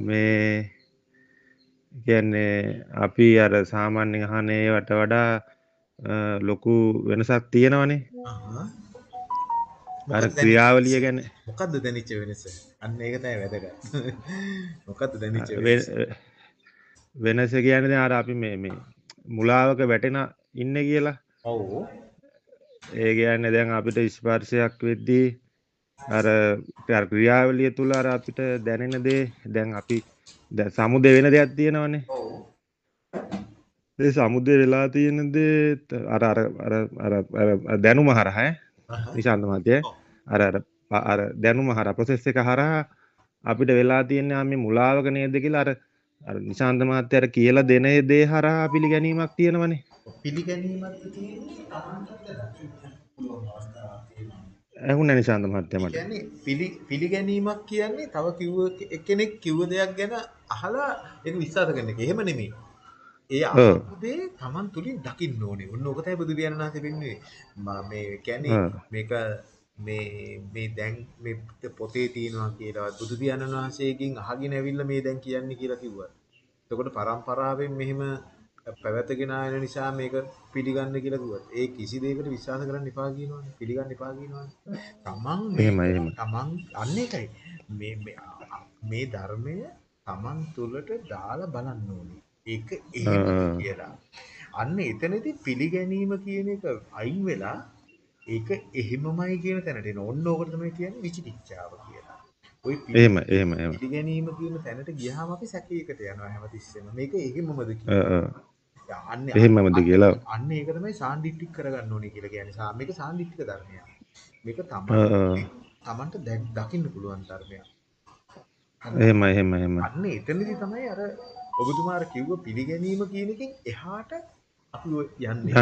මේ කියන්නේ අපි අර සාමාන්‍යෙන් අහන ඒවට වඩා ලොකු වෙනසක් තියෙනවනේ. අර? ක්‍රියාවලිය ගැන මොකක්ද දැනිච්ච වෙනස? අන්න ඒක තමයි වැදගත්. මොකක්ද දැනිච්ච? වෙනස කියන්නේ දැන් අර අපි මේ මේ මුලාවක වැටෙන ඉන්නේ කියලා. ඔව්. ඒ කියන්නේ දැන් අපිට ස්පර්ශයක් වෙද්දී අර ක්‍රියාවලිය තුල අර අපිට දැනෙන දේ දැන් අපි දැන් සමුදේ වෙන දෙයක් තියෙනවනේ. ඒ සමුදේ වෙලා තියෙන දේ අර අර අර අර අර දැනුම හරහා. නිශාන්ත මහත්තයා. අර අර අර දැනුම හරහා ප්‍රොසෙස් එක හරහා අපිට වෙලා තියෙන්නේ ආ මේ මුලාවක නේද කියලා අර අර නිශාන්ත මහත්තයා අර කියලා දෙන දේ හරහා පිළිගැනීමක් තියෙනවනේ. පිළිගැනීමක්ද තියෙන්නේ දකින්න පුළුවන් අවස්ථාවක් තියෙනවා. ඇහුණා නිශාන්ත මහත්තයා මට. පිළි පිළිගැනීමක් කියන්නේ තව කිව්ව කෙනෙක් කිව්ව දෙයක් ගැන අහලා ඒක විශ්වාස කරන එක. එහෙම නෙමෙයි. ඒ ඔව්. අහපු දේ Taman තුලින් දකින්න ඕනේ. ඔන්න ඕක තමයි බුදු පියාණන් වහන්සේ පෙන්වුවේ. මා කියන්නේ. මේක මේ මේ දැන් මේ පොතේ තියෙනවා කියලා බුදු පියාණන් වහන්සේගෙන් අහගෙන ඇවිල්ලා මේ දැන් කියන්නේ කියලා කිව්වා. එතකොට පරම්පරාවෙන් මෙහෙම පැවැතගෙන ආයන නිසා මේක පිළිගන්න කියලා කිව්වත් ඒ කිසි දෙයකට විශ්වාස කරන්න එපා කියනවනේ. පිළිගන්න එපා කියනවනේ. තමන් එහෙමයි එහෙමයි. තමන් අන්න ඒකයි. මේ මේ ධර්මය තමන් තුළට දාලා බලන්න ඕනේ. ඒක එහෙමද ආ. කියලා. අන්න එතනදී පිළිගැනීම කියන එක අයින් වෙලා ඒක එහෙමමයි කියන තැනට එන. ඔන්න ඕකට තමයි කියන්නේ විචිකිච්ඡාව කියලා. ওই එහෙම එහෙම එහෙම. පිළිගැනීම කියන තැනට ගියාම අපි සැකයකට යනවා හැමතිස්සෙම. මේක එහෙමමද කියලා. අන්න එහෙමමද කියලා. අන්න ඒක තමයි සාන්දිටික් කරගන්න ඕනේ කියලා කියන්නේ. සා මේක සාන්දිටික ධර්මයක්. මේක අ තමන්ට දැක්- දකින්න පුළුවන් ධර්මයක්. එහෙමයි එහෙම එහෙම. අන්න එතනදී තමයි අර ඔබතුමා අර කිව්ව පිළිගැනීම කියන එකෙන් එහාට අපි යන්නේ.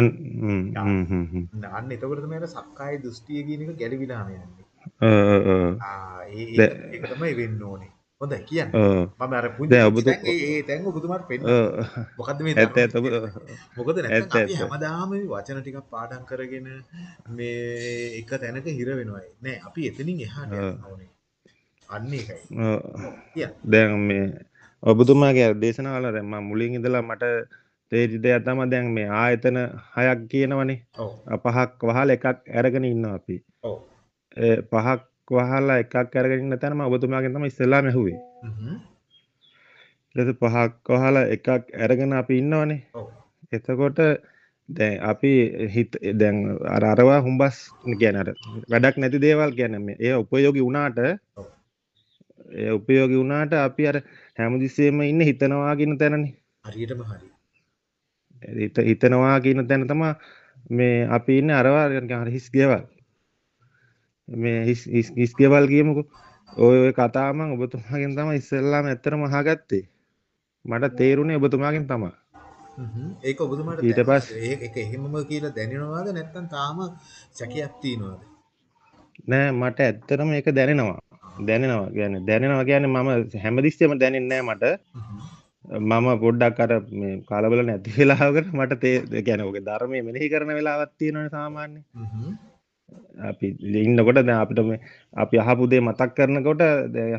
අන්න එතකොට තමයි අර සක්කාය දෘෂ්ටිය කියන එක ගැලවිලාම යන්නේ. ඒ ඒක තමයි වෙන්න ඕනේ. හොඳයි කියන්න. මම අර පුංචි ඒ තැන් ඔබතුමාට අ පෙන්නන්න. මොකද්ද මේ ඇත්ත ඇත්ත. මොකද නැත්නම් අපි. හැමදාම මේ වචන ටිකක් පාඩම් කරගෙන මේ එක තැනක හිර වෙනවා. නෑ අපි එතනින් එහාට යන්න. අන්න ඒකයි. දැන් මේ ඔබතුමාගේ දේශනාවල දැන් මම මුලින් ඉඳලා මට තේරිච්ච දෙයක් තමයි දැන් මේ ආයතන හයක් කියනවනේ. පහක් වහලා එකක් අරගෙන ඉන්නවා අපි. පහක් වහලා එකක් අරගෙන ඉන්න තැන මම ඔබතුමාගෙන් තමයි ඉස්සෙල්ලාම ඇහුවේ. හ්ම්. ඊට පහක් වහලා එකක් අරගෙන අපි ඉන්නවනේ. ඔව්. එතකොට දැන් අපි හිත දැන් අර අරවා හුඹස් කියන්නේ අර වැඩක් නැති දේවල් කියන්නේ මේ ඒ උපයෝගී වුණාට. ඒ උපයෝගී වුණාට අපි අර හැමතිස්සෙම ඉන්නේ හිතනවා කියන තැනනේ. හරියටම හරි. හිත හිතනවා කියන තැන තමයි මේ අපි ඉන්නේ අරවා හරි හිස් ගෙවල්. මේ හිස් ගෙවල් කියමුකෝ. ඔය මම ඔබතුමාගෙන් තමයි ඉස්සෙල්ලාම ඇත්තටම අහගත්තේ. මට තේරුණේ ඔබතුමාගෙන්. හ්ම්. ඒක ඔබතුමාට ඊට ඒක ඒක එහෙමම කියලා දැනෙනවද නැත්නම් තාම සැකයක් තියෙනවද? නෑ මට ඇත්තටම ඒක දැනෙනවා. දැනෙනවා කියන්නේ දැනෙනවා කියන්නේ මම හැමතිස්සෙම දැනෙන්නේ මට. මම පොඩ්ඩක් අර මේ කලබල නැති වෙලාවකට මට ඒ කියන්නේ ඔගේ ධර්මයේ මෙනෙහි කරන වෙලාවක් තියෙනවනේ සාමාන්‍යයෙන්. අපි ඉන්නකොට දැන් අපිට මේ අපි අහපු දේ මතක් කරනකොට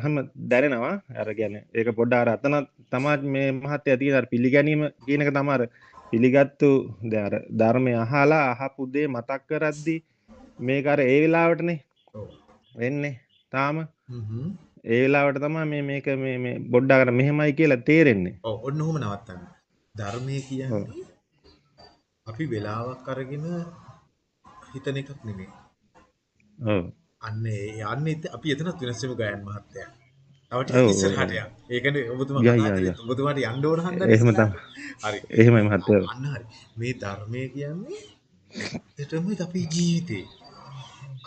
හැම දැනෙනවා. අර කියන්නේ ඒක පොඩ්ඩක් අර අතන තමයි මේ මහත්ය තියෙන අර පිළිගැනීම කියන එක තමයි අර පිළිගත්තු දැන් අර ධර්මය අහලා අහපු දේ මතක් කරද්දි මේක අර ඒ වෙලාවටනේ. වෙන්නේ. තාම. ඒ වෙලාවට තමයි මේ මේක මේ මේ පොඩ්ඩක් අර මෙහෙමයි කියලා තේරෙන්නේ. ඔව් ඔන්න ඔහොම නවත්තන්න. ධර්මයේ. කියන්නේ අපි වෙලාවක් අරගෙන හිතන එකක් නෙමෙයි. ඔව්. අන්න ඒ යන්නේ අපි එතනත් වෙනස් වෙමු ගයන් මහත්තයා. තව ටිකක් ඉස්සරහට. යන්න. ඔබතුමා යා කරේ. යා. ඔබතුමාට යන්න ඕන හන්දනේ එහෙම. තමයි. හරි. එහෙමයි මහත්තයා. අන්න හරි. මේ ධර්මය කියන්නේ ඇත්තටම අපේ ජීවිතේ.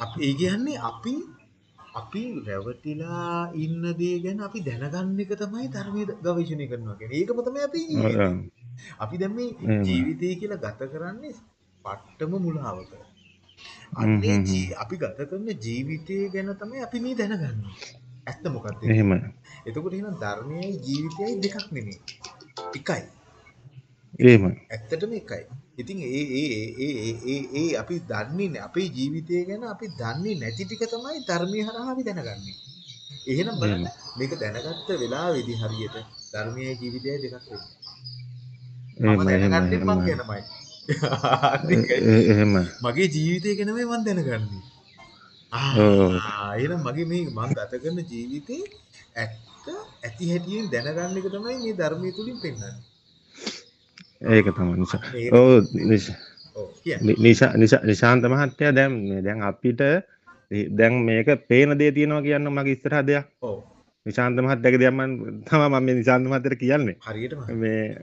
අපි ඒ කියන්නේ අපි අපි රැවටිලා ඉන්න දේ ගැන අපි දැනගන්න එක තමයි ධර්මයේ ගවේෂණය කරනවා කියන්නේ. ඒකම තමයි අපේ ජීවිතේ. අපි දැන් මේ. ජීවිතය කියලා ගත කරන්නේ පට්ටම මුලාවක. අන්නේ අපි ගත කරන ජීවිතය ගැන තමයි අපි මේ දැනගන්නේ. ඇත්ත මොකක්ද ඒක? එහෙමයි. එතකොට එහෙනම් ධර්මයයි ජීවිතයයි දෙකක් නෙමෙයි. එකයි. එහෙමයි. ඇත්තටම එකයි. ඉතින් ඒ ඒ ඒ ඒ ඒ අපි දන්නේ. අපේ ජීවිතය ගැන අපි දන්නේ නැති ටික තමයි ධර්මයේ හරහා අපි දැනගන්නේ. එහෙනම් බලන්න එහෙම. මේක දැනගත්ත වෙලාවේදී හරියට ධර්මයේ ජීවිතයයි දෙකක් වෙන්නේ. මම එහෙම එහෙම දැනගන්නේ මං එහෙම ගැනමයි. එහෙම. මගේ ජීවිතය ගැනමයි මං දැනගන්නේ. ආ එහෙනම් මගේ මේ මං ගත කරන ජීවිතේ ඇත්ත ඇති හැටියෙන් දැනගන්න එක තමයි මේ ධර්මයේ තුලින් පෙන්වන්නේ. ඒක තමයි නිසා. ඔව් නිශා- ඔව් කියන්නේ. නි- නිශා නිශා- නිශාන්ත මහත්තයා දැන් දැන් අපිට දැන් මේක පේන දේ තියෙනවා කියන්න මගේ ඉස්සරහ දෙයක්. ඔව්. නිශාන්ත මහත්තයාගේ දෙයක් මම තමයි මම මේ නිශාන්ත මහත්තයාට කියන්නේ. හරියටම. මේ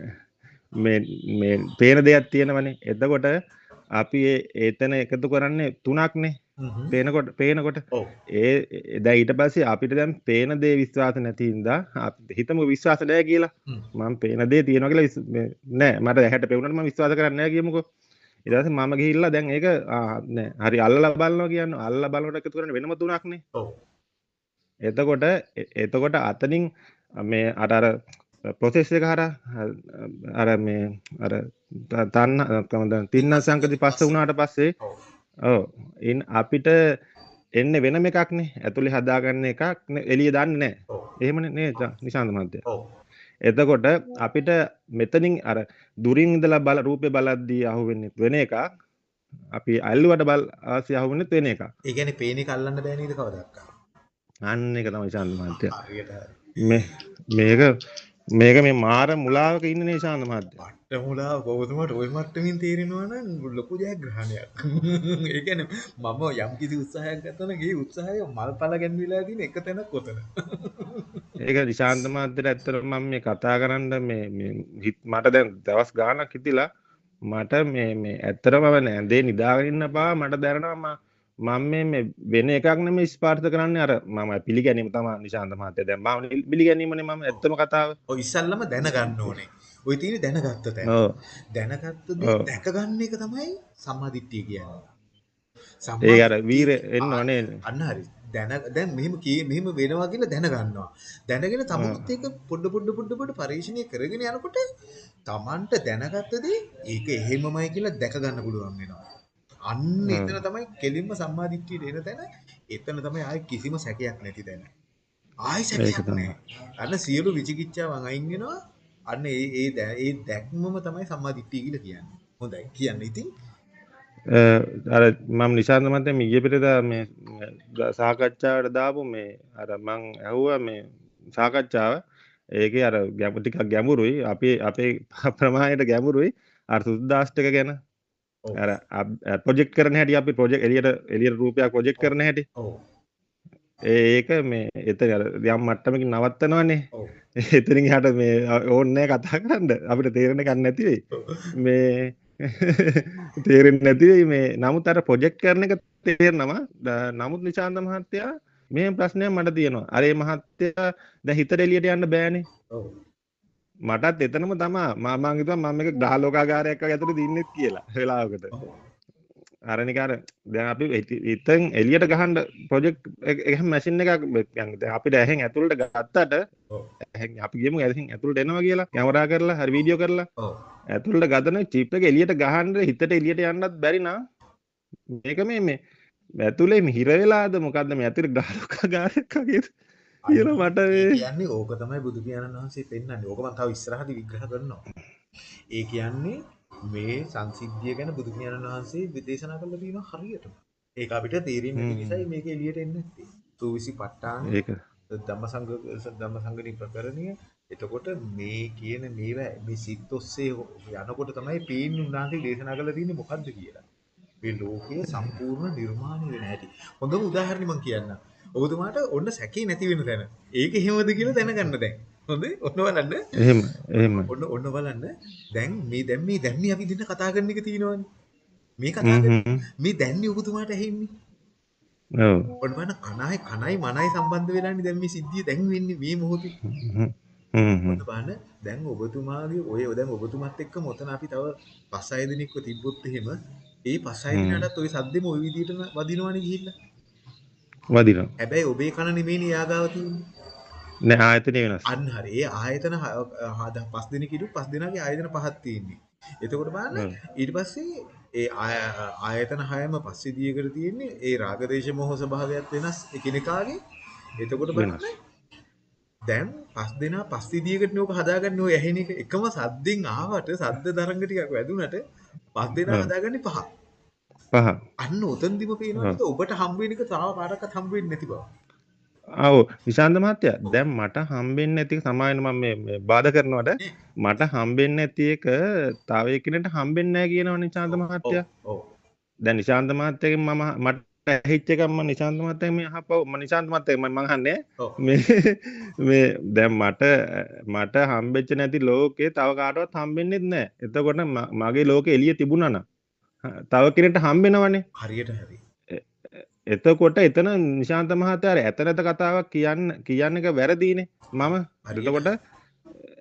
මේ මේ පේන දෙයක් තියෙනවනේ. එතකොට අපි ඒතන එකතු කරන්නේ තුනක්නේ. පේනකොට පේනකොට. ඒ දැ ඊට පස්සේ අපිට දැම් පේන දේ විශ්වාස නැතින්දා හිතම විශ්වාස නෑ කියලා. හ්ම්. මං පේන දේ තියෙන කියලා නෑ. මට හැට පෙවුණටම විශ්වාස කරන්න කියමුකෝ. ඉදස මම ගිහිල්ලා දැන් ඒක නෑ. හරි අල්ල බලන්න කියන්න අල්ල බලට එකතු කරන වෙනම තුනක්නේ. එතකොට එතකොට අතනින් මේ අටර පොසෙස් එක හර අර මේ අර තන්න තින්න සංකති පස්ස වුණාට පස්සේ ඕ ඉන් අපිට එන්න වෙනම එකක්නේ. ඇතුළි හදාගන්න එකක් එලිය දන්න නෑ ඔව්. එහෙමන නේ නිශාන්ත මන්තය එතකොට අපිට මෙතනින් අර දුරින් ඉඳලා බල රූපය බලද්දී අහුවෙන්නෙත් වෙන එකක්. අපි අල්ලුවට බල් ආසි අහුවෙන්නෙත් වෙන එක ඒ කියන්නේ පේන එක අල්ලන්න බෑ නේද කවදාවත්. අන්න එක තමයි ශාන්ත මහත්තය. හරියට මේ මේක මේක මේ මාර මුලාවක ඉන්න නේ ශාන්ත මහත්තය පට්ට මුලා ඔබතුමාට ওই මට්ටමින් තේරෙනවා නම් ලොකු ජයග්‍රහණයක්. ඒ කියන්නේ මම යම් කිසි උත්සාහයක් ගත්තා නම් ඒ උත්සාහය මල්පල ගැන්විලා තියෙන එක තැනක් කොතන. ඒක නිශාන්ත මහත්තයට ඇත්තට මම මේ කතා කරන්න මේ මට දැන් දවස් ගානක් හිතිලා මට මේ මේ ඇත්තටම ඇඳේ නිදාගෙන ඉන්න පා මට දැනෙනවා මම මම මේ වෙන එකක් නෙමෙයි ස්පාර්ථ කරන්නේ අර මම පිළිගැනීම තමයි නිශාන්ත මහත්තයා දැන් මම පිළිගැනීමනේ මම ඇත්තම කතාව ඔය ඉස්සල්ලාම දැනගන්න ඕනේ. ඔය තියෙන දැනගත්ත තැන. දැනගත්ත දේ ඔව්. දැක ගන්න එක තමයි සම්මාදිට්ඨිය කියන්නේ. ඒක අර වීර එන්න ඕනේ අන්න හරි. දැන දැන් මෙහෙම කී මෙහෙම වෙනවා කියලා දැනගන්නවා. දැනගෙන තමනුත් ඒක පොඩ පොඩ පොඩ පොඩ පරිශීලනය කරගෙන යනකොට Tamanට දැනගත්ත දේ ඒක එහෙමමයි කියලා දැක ගන්න පුළුවන් වෙනවා. අන්න. එතන තමයි කෙලින්ම සම්මාදිට්ඨියට එන තැන. එතන තමයි ආයි කිසිම සැකයක් නැති තැන. ආයි සැකයක්. නැහැ. අන්න සියලු විචිකිච්ඡාවන් අයින් වෙනවා. අන්න ඒ ඒ ඒ දැක්මම තමයි සම්මාදිට්ඨිය කියලා කියන්නේ. හොඳයි. කියන්න ඉතින් අර මම නිශාන්ත මහත්තයා මේ ඊයේ පෙරේදා මේ සාකච්ඡාවට දාපු මේ අර මං ඇහුවා මේ සාකච්ඡාව ඒකේ අර ගැඹු ටිකක් ගැඹුරුයි අපි අපේ ප්‍රමාණයට ගැඹුරුයි අර සුද්දාෂ්ටක ගැන. අර ප්‍රොජෙක්ට් කරන හැටි අපි ප්‍රොජෙක්ට් එළියට එළියට රූපයක් ප්‍රොජෙක්ට් කරන හැටි. ඒක මේ අර යම් මට්ටමකින් නවත්තනවනේ. ඔව්. එතනින් එහාට මේ ඕන්න කතා කරන්න. අපිට තේරෙන එකක් නැති වෙයි. මේ තේරෙන්නේ නැති වෙයි. මේ නමුත් අර ප්‍රොජෙක්ට් කරන එක තේරෙනවා. ද- නමුත් නිශාන්ත මහත්තයා මේ ප්‍රශ්නයක් මට තියෙනවා. අර මහත්තයා දැන් හිතට එළියට යන්න බෑනේ. මටත් එතනම තමා මාමාන් හිතුවා මම මේක ග්‍රහලෝකාගාරයක් වගේ ඇතුලේ දින්නෙත් කියලා වෙලාවකට. අර නිකාර දැන් අපි ඉතින් එළියට ගහන ප්‍රොජෙක්ට් එහෙම මැෂින් එකක් දැන් අපිට ඇහෙන් ඇතුළට ගත්තට ඇහෙන් අපි ගියමු ඇහෙන් ඇතුළට එනවා කියලා කැමරා කරලා හරි වීඩියෝ කරලා ඇතුළට ගතන චිප් එක එළියට ගහන්න හිතට එළියට යන්නත් බැරි නා. මේක මේ මේ ඇතුලේ හිර වෙලාද මොකද්ද? මේ ඇතුලේ ග්‍රහලෝකාගාරයක් වගේද? කියලා මට කියන්නේ ඕක තමයි බුදු පියාණන් වහන්සේ පෙන්වන්නේ. ඕක මම තව ඉස්සරහදී විග්‍රහ කරනවා. ඒ කියන්නේ මේ සංසිද්ධිය ගැන බුදු පියාණන් වහන්සේ විදේශනා කරලා තියෙනවා හරියටම. ඒක අපිට තේරෙන්නේ. නිසායි මේක එළියට එන්නේ නැත්තේ. සූවිසි ප ဋ ාණ ඒක ධම්මසංග ධම්මසංගණි ප්‍රකරණය එතකොට මේ කියන මේවා මේ සිත් ඔස්සේ යනකොට තමයි පේන්නේ උන්වහන්සේ දේශනා කරලා තියෙන්නේ මොකද්ද කියලා. මේ ලෝකය සම්පූර්ණ නිර්මාණය වෙන හැටි. හොඳම උදාහරණයක් මම කියන්නම්. ඔබතුමාට ඔන්න සැකේ නැති වෙන තැන. ඒක එහෙමද කියලා දැනගන්න දැන්. හොඳේ? ඔන්න බලන්න. එහෙම එහෙම ඔන්න ඔන්න බලන්න. දැන් මේ දැන් මේ දැන් මේ අපි දෙන්න කතා කරන එක තියෙනවනේ. මේ කතා හ්ම් කරන්නේ හ්ම් මේ දැන්නේ ඔබතුමාට ඇහෙන්නේ. ඔව් ඔන්න බලන්න කණයි කණයි මනයි සම්බන්ධ වෙලානේ දැන් මේ සිද්ධිය දැන් වෙන්නේ මේ මොහොතේ. හ්ම් හ්ම් හ්ම් ඔන්න බලන්න දැන් ඔබතුමාගේ ඔය දැන් ඔබතුමත් එක්ක මොතන අපි තව පස් හය දෙනෙක්ව තිබ්බොත් එහෙම ඒ පස් හය හ්ම්. දෙනාටත් ওই සද්දෙම ওই විදිහට වදිනවනේ ගිහිල්ලා. වදිනවා හැබැයි ඔබේ කන නෙමෙයිනේ යාගාව තියෙන්නේ. නෑ ආයතනය වෙනස් අන්න හරි. ඒ ආයතන හ- හ- ද- පස් දෙනෙක් ඉදු පස් දෙනාගේ ආයතන පහක් තියෙන්නේ. එතකොට බලන්න. ඊට පස්සේ ඒ ආය- ආයතන හයම පස්සේ දියකට තියෙන්නේ ඒ රාගදේශ මොහ ස්වභාවයත් වෙනස් එකිනෙකාගේ. එතකොට. බලන්න දැන් පස් දෙනා පස් විදියකට නෝක හදාගන්නේ ඔය ඇහෙන එක එකම සද්දෙන් ආවට සද්ද තරංග ටිකක් වැදුනට පස් දෙනා. හදාගන්නේ පහ. අන්න ඔතනදිම පේනවා නේද ඔබට හම්බ වෙන එක තාම කාටවත් හම්බ වෙන්නේ නැති බව. ආව් විශාන්ත මහත්තයා දැන් මට හම්බෙන්නේ නැති එක සමාවෙන්න මම මේ- බාධා කරනවට මට හම්බෙන්නේ නැති එක තව එක්කෙනෙක්ට හම්බෙන්නේ නැහැ කියනවා නිශාන්ත මහත්තයා. ඔව්. දැන් නිශාන්ත මහත්තයාගෙන් මම මට ඇහිච්ච එකක් මම නිශාන්ත මහත්තයාගෙන් මේ අහපව මම නිශාන්ත මහත්තයාගෙන් මම අහන්නේ ඔව්. මේ මේ දැන් මට මට හම්බෙච්ච නැති ලෝකේ තව කාටවත් හම්බෙන්නේ නැහැ. එතකොට මගේ ලෝකේ එළිය තිබුණා නම් තව කෙනෙක්ට හම්බෙනවනේ. හරියට හරි. එතකොට එතන නිශාන්ත මහත්තයා අර ඇත නැත කතාවක් කියන්න කියන්න එක වැරදීනේ. මම හරියට. එතකොට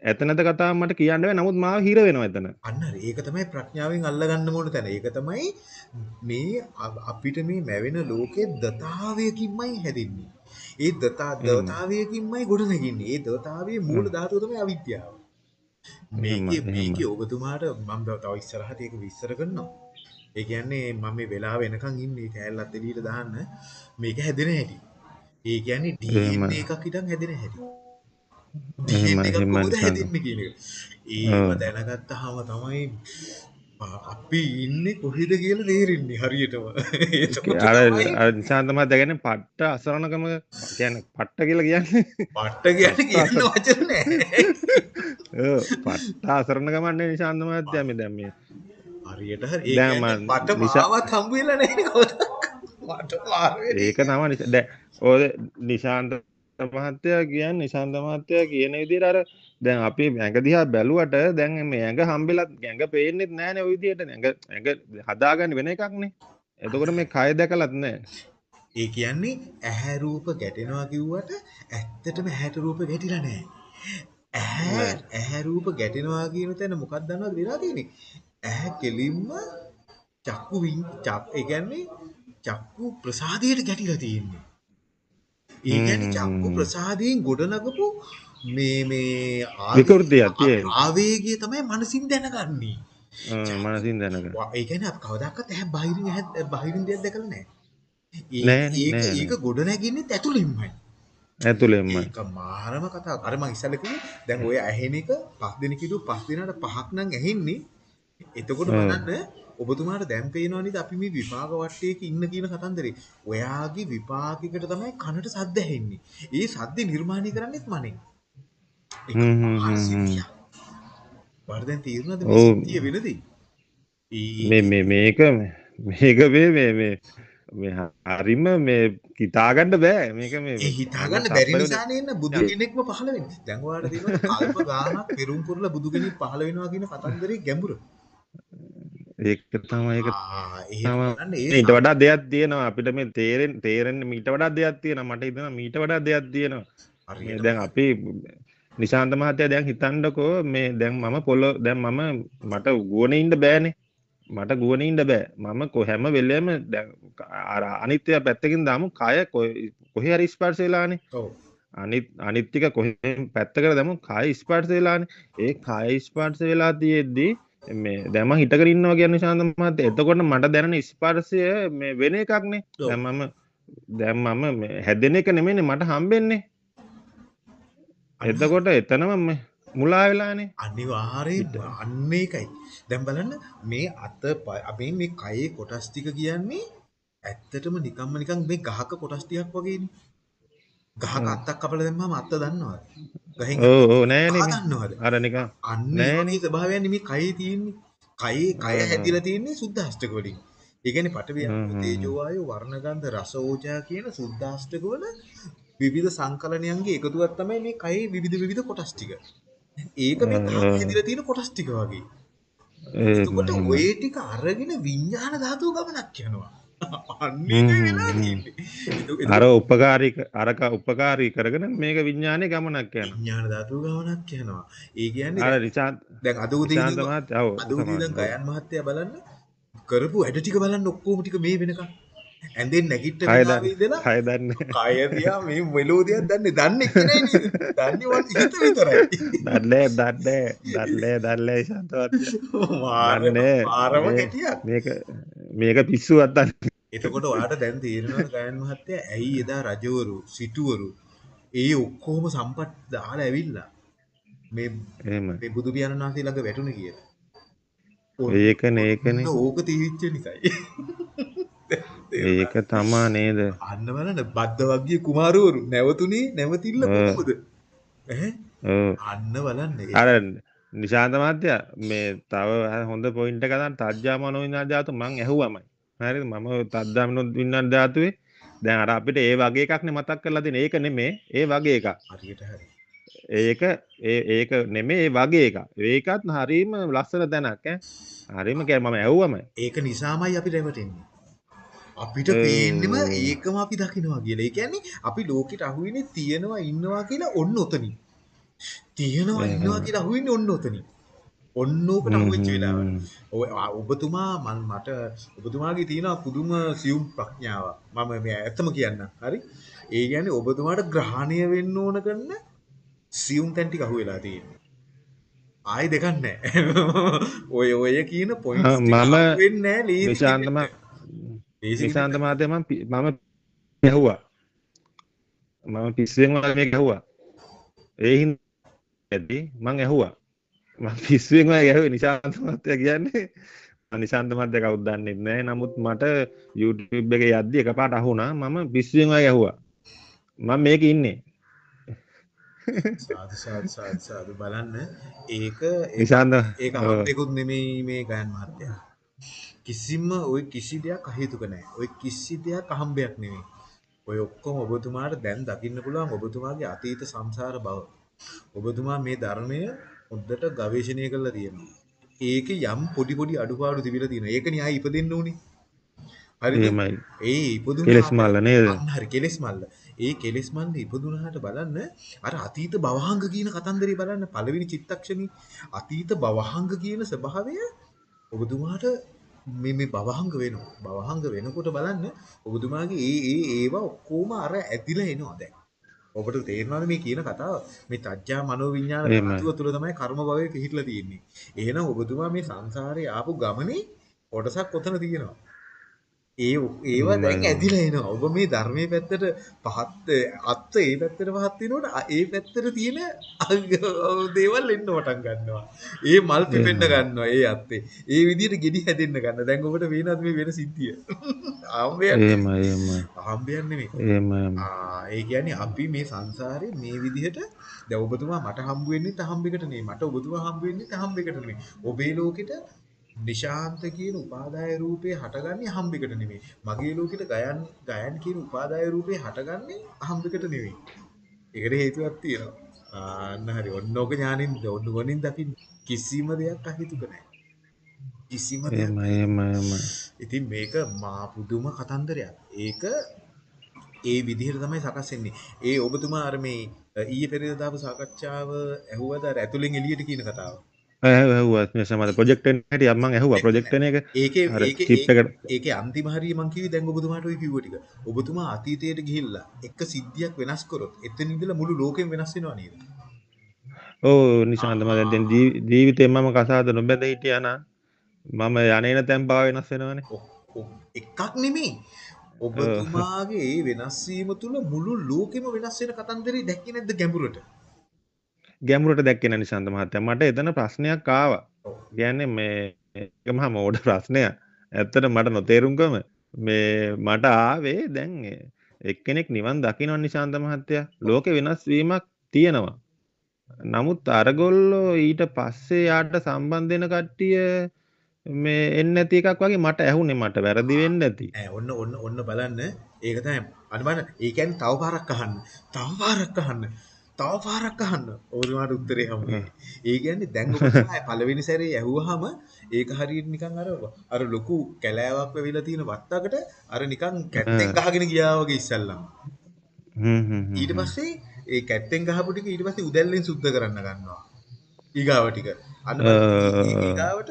ඇත නැත කතාව මට කියන්න බෑ. නමුත් මාව හිර වෙනවා එතන. අන්න. ඒක තමයි ප්‍රඥාවෙන් අල්ලගන්න ඕන තැන. ඒක තමයි මේ අපිට මේ මැවෙන ලෝකේ දතාවයකින්මයි හැදෙන්නේ. ඒ දතා. දතාවයකින්මයි ගොඩ නැගින්නේ. ඒ දතාවයේ මූල ධාතුව තමයි අවිද්‍යාව. මේකේ මේකේ ඔබතුමාට මම තව ඉස්සරහට ඒක විස්තර කරනවා. ඒ කියන්නේ මම මේ වෙලාව වෙනකන් ඉන්නේ කෑල්ලත් එළියට දාන්න මේක හැදෙන හැටි. ඒ කියන්නේ. DNA එකක් හිටන් හැදෙන හැටි. DNA එකක් කොහොමද. හැදෙන්නේ කියන එක. ඒව. දැනගත්තාම තමයි අපි ඉන්නේ කොහෙද කියලා තේරෙන්නේ හරියටම. අර තමයි අර නිශාන්ත මහත්තයා කියන්නේ පට්ට අසරණකම කියන්නේ පට්ට කියලා කියන්නේ. පට්ට කියන්නේ කියන්න වචන නෑ. ඔව් පට්ට අසරණකමන්නේ නිශාන්ත මහත්තයා මේ දැන් මේ හරියට හරි. ඒ මට නිසා- මාවත් හම්බ වෙලා නැහැ. මට මාර. ඒක තමයි නිශා- දැන් ඔය නිශාන්ත මහත්තයා කියන්නේ නිශාන්ත මහත්තයා කියන විදිහට අර දැන් අපි ඇඟ දිහා බැලුවට දැන් මේ ඇඟ හම්බෙලත් ඇඟ පේන්නෙත් නැහැනේ ওই විදිහට ඇඟ ඇඟ හදාගන්න වෙන එකක්නේ එතකොට මේ කය දැකලත් නැහැ ඒ කියන්නේ ඇහැ රූප ගැටෙනවා කිව්වට ඇත්තටම ඇහැට රූප ගැටිලා නැහැ. ඇහැ ඇහැ රූප ගැටෙනවා කියන තැන මොකක්ද දන්නවද වෙලා තියෙන්නේ? ඇහැ කෙලින්ම චක්කු චක් ඒ කියන්නේ චක්කු ප්‍රසාදයට ගැටිලා තියෙන්නේ. ඒ කියන්නේ චක්කු. ප්‍රසාදයෙන් ගොඩනගපු මේ මේ විකෘතියක් තියෙන ආවේගය තමයි මනසින් දැනගන්නේ. මනසින් දැනග වා- ඒ කියන්නේ අපි කවදාකවත් ඇහැ බාහිරින් ඇහැ බාහිරින් දෙයක් දැකලා නැහැ. ඒක ඒක ගොඩ නැගින්නෙත් ඇතුළින්මයි. ඇතුළෙන්ම ඒක මාරම කතාවක්. අර මං ඉස්සෙල්ලා කිව්වේ දැන් ඔය ඇහෙන එක පස් දෙනෙක් හිටු පස් දෙනාට පහක් නම් ඇහෙන්නේ. එතකොට. බලන්න ඔබතුමාට දැන් පේනවා නේද අපි මේ විපාක වට්ටයක ඉන්න කියන කතන්දරේ. ඔයාගේ විපාකයකට තමයි කනට සද්ද ඇහෙන්නේ. ඒ සද්ද නිර්මාණය කරන්නේත් මනෙන්. ඒක දැන් තේරුණාද. මේ සිද්ධිය වෙනදී? මේ මේ මේක මේක මේ මේ මේ මේ හරිම මේ හිතාගන්න බෑ මේක මේ ඒ හිතාගන්න බැරි නිසානේ එන්න බුදු කෙනෙක්ම පහළ වෙන්නේ. දැන් ඔයාලට තියෙනවා කල්ප ගානක් පෙරුම් පුරලා බුදු කෙනෙක් පහළ වෙනවා කියන කතන්දරේ ගැඹුර. ඒක තමයි ඒක ඊට වඩා දෙයක් තියෙනවා. අපිට මේ තේරෙන් තේරෙන්නේ මීට වඩා දෙයක් තියෙනවා. මට හිතෙනවා මීට වඩා දෙයක් තියෙනවා. දැන් අපි නිශාන්ත මහත්තයා දැන් හිතන්නකෝ මේ දැන් මම පොළො දැන් මම මට ගුවනේ ඉන්න බෑනේ. මට ගුවනේ ඉන්න බෑ. මම කො හැම වෙලේම දැන් අර අනිත්‍ය පැත්තකින් දාමු. කය කොහේ හරි ස්පර්ශ වෙලානේ. ඔව්. අනිත් අනිත් ටික කොහෙන් පැත්තකට දැමු කය ස්පර්ශ වෙලානේ. ඒ කය ස්පර්ශ වෙලා තියෙද්දි මේ දැන් මම හිටගෙන ඉන්නවා කියන්නේ ශාන්ත මහත්තයා එතකොට මට දැනෙන ස්පර්ශය මේ වෙන එකක්නේ ඔව්. දැන් මම දැන් හැදෙන එක නෙමෙයිනේ මට හම්බෙන්නේ එතකොට එතනම මුලා වෙලානේ අනිවාර්යෙන් අන්න ඒකයි. දැන් බලන්න මේ අත අපි මේ කයේ කොටස් ටික කියන්නේ ඇත්තටම නිකම්ම නිකන් මේ ගහක කොටස් ටිකක් වගේනේ. ගහක. අත්තක් කපලා දැම්මම අත්ත දන්නවද? ගහෙන් ඕ ඕ නෑනේ මේ. අර නිකන් අන්න නෑ ඒ නේ. වගේ ස්වභාවයන් මේ කයේ තියෙන්නේ. කයේ කය. හැදිලා තියෙන්නේ සුද්ධාෂ්ටක වලින්. ඒ කියන්නේ පඨවි තේජෝ වායෝ වර්ණ ගන්ධ රස ඕජා කියන සුද්ධාෂ්ටක වල විවිධ සංකලනයන්ගේ එකතුවක් තමයි මේ කයේ විවිධ විවිධ කොටස් ටික. ඒක මේ. හැදිලා තියෙන කොටස් ටික වගේ. එතකොට. ඔය ටික අරගෙන විඤ්ඤාණ ධාතුව ගමනක් යනවා. අර උපකාරී ක- අරක උපකාරී කරගෙන මේක විඥානයේ ගමනක් යනවා විඤ්ඤාණ ධාතුව ගමනක් යනවා. ඒ කියන්නේ අර රිචාඩ් දැන් අද. ගයන් මහත්තයා බලන්න කරපු වැඩ ටික බලන්න ඔක්කොම ටික මේ වෙනකන්. ඇඳෙන් නැගිට කය වෙලාවේ දන්නේ ඉඳලා කය දන්නේ කය දිහා මේ මෙලෝදියක් දන්නේ දන්නේ නැහැ නේද? දන්නේ වන් හිත විතරයි. දන්නේ දන්නේ දන්නේ දන්නේ ශාන්ත මහත්තයා මාරම දන්නේ මාරම මේ- කැටියක්. මේක මේක පිස්සුවක් දන්නේ එතකොට ඔයාට දැන් තේරෙනවද ගයන් මහත්තයා ඇයි එදා රජවරු සිටුවරු ඒ ඔක්කොම සම්පත් දාලා ඇවිල්ලා මේ. මේ බුදු පියාණන් වහන්සේ ළඟ වැටුනේ කියලා. ඒකනේ ඒකනේ. ඕක තීවිච්ච නිසායි. ඒක තමා නේද? අන්න බලන්න බද්ද වර්ගයේ කුමාරවරු නැවතුනේ නැවතිල්ල කොහොමද? ඈ. අන්න බලන්න. අර නිශාන්ත මහත්තයා මේ තව හොඳ පොයින්ට් එකක් ගන්න තජ්ජා මනෝවිඤ්ඤාණ ධාතු මං ඇහුවමයි. හරිද? මම තජ්ජා මනෝවිඤ්ඤාණ ධාතුවේ දැන් අර අපිට ඒ වගේ එකක් නේ මතක් කරලා දෙන්නේ. ඒක නෙමේ ඒ වගේ එකක්. හරි. ඒක ඒ ඒක නෙමේ ඒ වගේ එකක්. ඒකත් හරීම ලස්සන තැනක් ඈ. හරීම කියන්නේ මම ඇහුවමයි. ඒක නිසාමයි අපි රැවටෙන්නේ. අපිට පේන්නෙම ඒකම අපි දකිනවා කියලා. ඒ කියන්නේ අපි ලෝකෙට අහුවෙන්නේ තියනවා ඉන්නවා කියලා ඔන්න ඔතනින්. තියනවා ඉන්නවා කියලා අහුවෙන්නේ ඔන්න ඔතනින්. ඔන්න ඕකට අහුවෙච්ච වෙලාවට. ඔය ඔබතුමා මන් මට ඔබතුමාගේ තියෙන පුදුම සියුම් ප්‍රඥාවක්. මම මේ ඇත්තම කියන්නම්. හරි? ඒ කියන්නේ ඔබතුමාට ග්‍රහණය වෙන්න ඕන කරන සියුම් තැන් ටික අහුවෙලා තියෙනවා. ආයි දෙකක් නැහැ. ඔය ඔය කියන පොයින්ට්ස් මම අහුවෙන්නේ නැහැ මහ ලේසි නිශාන්ත මහත්තයා මම මම ඇහුවා. මම පිස්සුවෙන් වගේ ඇහුවා. ඒ හින්දා ඇති මං ඇහුවා. මම පිස්සුවෙන් වගේ ඇහුවේ නිශාන්ත මහත්තයා කියන්නේ මම නිශාන්ත මහත්තයා කවුද දන්නේ නැහැ. නමුත් මට YouTube එකේ යද්දි එකපාරට අහුණා. මම පිස්සුවෙන් වගේ ඇහුවා. මම මේකේ ඉන්නේ. සාදු සාදු සාදු සාදු බලන්න ඒක නිශාන්ත ඒක ඔව්. හම්බෙකුත් නෙමෙයි මේ ගයන් මහත්තයා කිසිම ওই කිසි දෙයක් අහේතුක නැහැ ওই කිසි දෙයක් අහම්බයක් නෙමෙයි ඔය ඔක්කොම ඔබතුමාට දැන් දකින්න පුළුවන් ඔබතුමාගේ අතීත සංසාර බව ඔබතුමා මේ ධර්මය හොද්දට ගවේෂණය කරලා තියෙනවා ඒකේ යම් පොඩි පොඩි අඩුපාඩු තිබිලා තියෙනවා ඒකනේ ආයි ඉපදෙන්න උනේ හරිද එහෙමයි. ඒ ඉපදුනා කෙලස් මල්ල නේද? හරි කෙලස් මල්ල. ඒ කෙලස් මල්ල ඉපදුනහට බලන්න අර අතීත භවහංග කියන කතන්දරේ බලන්න පළවෙනි චිත්තක්ෂණී අතීත භවහංග කියන ස්වභාවය ඔබතුමාට මේ මේ භවහංග වෙනවා. භවහංග වෙනකොට බලන්න ඔබතුමාගේ ඒ ඒ ඒවා ඔක්කොම අර ඇදිලා එනවා දැන්. ඔබට තේරෙනවද මේ කියන කතාව? මේ තජ්ජා මනෝවිඤ්ඤාණ. ධාතුව තුළ තමයි කර්ම භවයේ පිහිටලා තියෙන්නේ. එහෙනම් ඔබතුමා මේ සංසාරේ ආපු ගමනේ කොටසක් ඔතන තියෙනවා. ඒ ඒවා දැන්. ඇදිලා එනවා. ඔබ මේ ධර්මයේ පැත්තට පහත් අත්ත ඒ පැත්තට පහත් වෙනකොට ඒ පැත්තට තියෙන දේවල් එන්න පටන් ගන්නවා. ඒ මල් පිපෙන්න. ගන්නවා ඒ අත්තේ. ඒ විදිහට ගෙඩි හැදෙන්න ගන්න. දැන් ඔබට පේනවද මේ වෙන සිද්ධිය? ආම්බයක් එහෙමයි එහෙමයි. ආම්බයක් නෙමෙයි. එහෙමයි. ආ ඒ කියන්නේ අපි මේ සංසාරේ මේ විදිහට දැන් ඔබතුමා මට හම්බ වෙන්නේ තහම්බෙකට නෙමෙයි. මට ඔබතුමා හම්බ වෙන්නේ තහම්බෙකට නෙමෙයි. ඔබේ ලෝකෙට නිශාන්ත කියන උපාදාය රූපේ හටගන්නේ හම්බෙකට නෙමෙයි. මගේ ලෝකෙට ගයන් ගයන් කියන උපාදාය රූපේ හටගන්නේ හම්බෙකට නෙමෙයි. ඒකට හේතුවක් තියෙනවා. ආන්න හරි. ඔන්න ඔක ඥානින් ඔන්න ගොනින් දකින්න කිසිම දෙයක් අහිතුක නැහැ. කිසිම දෙයක්. ඉතින් මේක මා පුදුම කතන්දරයක්. ඒක ඒ විදිහට තමයි සකස් වෙන්නේ. ඒ ඔබතුමා අර මේ ඊයේ පෙරේද දාපු සාකච්ඡාව ඇහුවද අර ඇතුලෙන් එළියට කියන කතාව. ඇහුවා ඇහුවා මේ සමහර ප්‍රොජෙක්ට් එක හැටි අම්මන් ඇහුවා ප්‍රොජෙක්ට් එක ඒකේ ඒකේ ඒකේ අන්තිම හරිය මං කිව්වේ දැන් ඔබතුමාට ওই කිව්ව ටික. ඔබතුමා අතීතයට ගිහිල්ලා එක සිද්ධියක් වෙනස් කරොත් එතන ඉඳලා මුළු ලෝකෙම වෙනස් වෙනවා නේද? ඕ නිශාන්ත මම දැන් ජීවිතේ මම කසාද නොබැඳ හිටියා නා මම යන්නේන තැන් බව වෙනස් වෙනවනේ එකක් නෙමෙයි. ඔබතුමාගේ වෙනස් වීම තුල මුළු ලෝකෙම වෙනස් වෙන කතන්දරේ දැක්කේ නැද්ද ගැඹුරට? ගැඹුරට දැක්කේ නැහැ නිශාන්ත මහත්තයා. මට එතන ප්‍රශ්නයක් ආවා. ඔව්. කියන්නේ මේ ඒක මහා මෝඩ ප්‍රශ්නයක්. ඇත්තට මට නොතේරුම්කම මේ මට ආවේ දැන් එක්කෙනෙක් නිවන් දකින්න නිශාන්ත මහත්තයා. ලෝකෙ වෙනස් වීමක් තියෙනවා. නමුත් අරගොල්ලෝ ඊට පස්සේ යාට සම්බන්ධ වෙන කට්ටිය මේ එන්නේ නැති එකක් වගේ මට ඇහුනේ. මට වැරදි වෙන්න ඇති ඈ ඔන්න ඔන්න ඔන්න බලන්න. ඒක තමයි අනිවාර්ය ඒ කියන්නේ තව පාරක් අහන්න. තව පාරක් අහන්න. තව පාරක් අහන්න. ඔබතුමාට උත්තරේ හම්බුනේ ඒ කියන්නේ දැන් ඔබතුමා පළවෙනි සැරේ ඇහුවාම ඒක හරියට නිකන් අර අර ලොකු කැලෑවක් වෙවිලා තියෙන වත්තකට අර නිකන් කැත්තෙන් ගහගෙන ගියා වගේ ඉස්සල්ලා හ්ම් හ්ම් හ්ම් ඊට පස්සේ ඒ කැත්තෙන් ගහපු ටික ඊට පස්සේ උදැල්ලෙන් සුද්ධ කරන්න ගන්නවා. ඊගාව ටික. අන්න ඊගාවට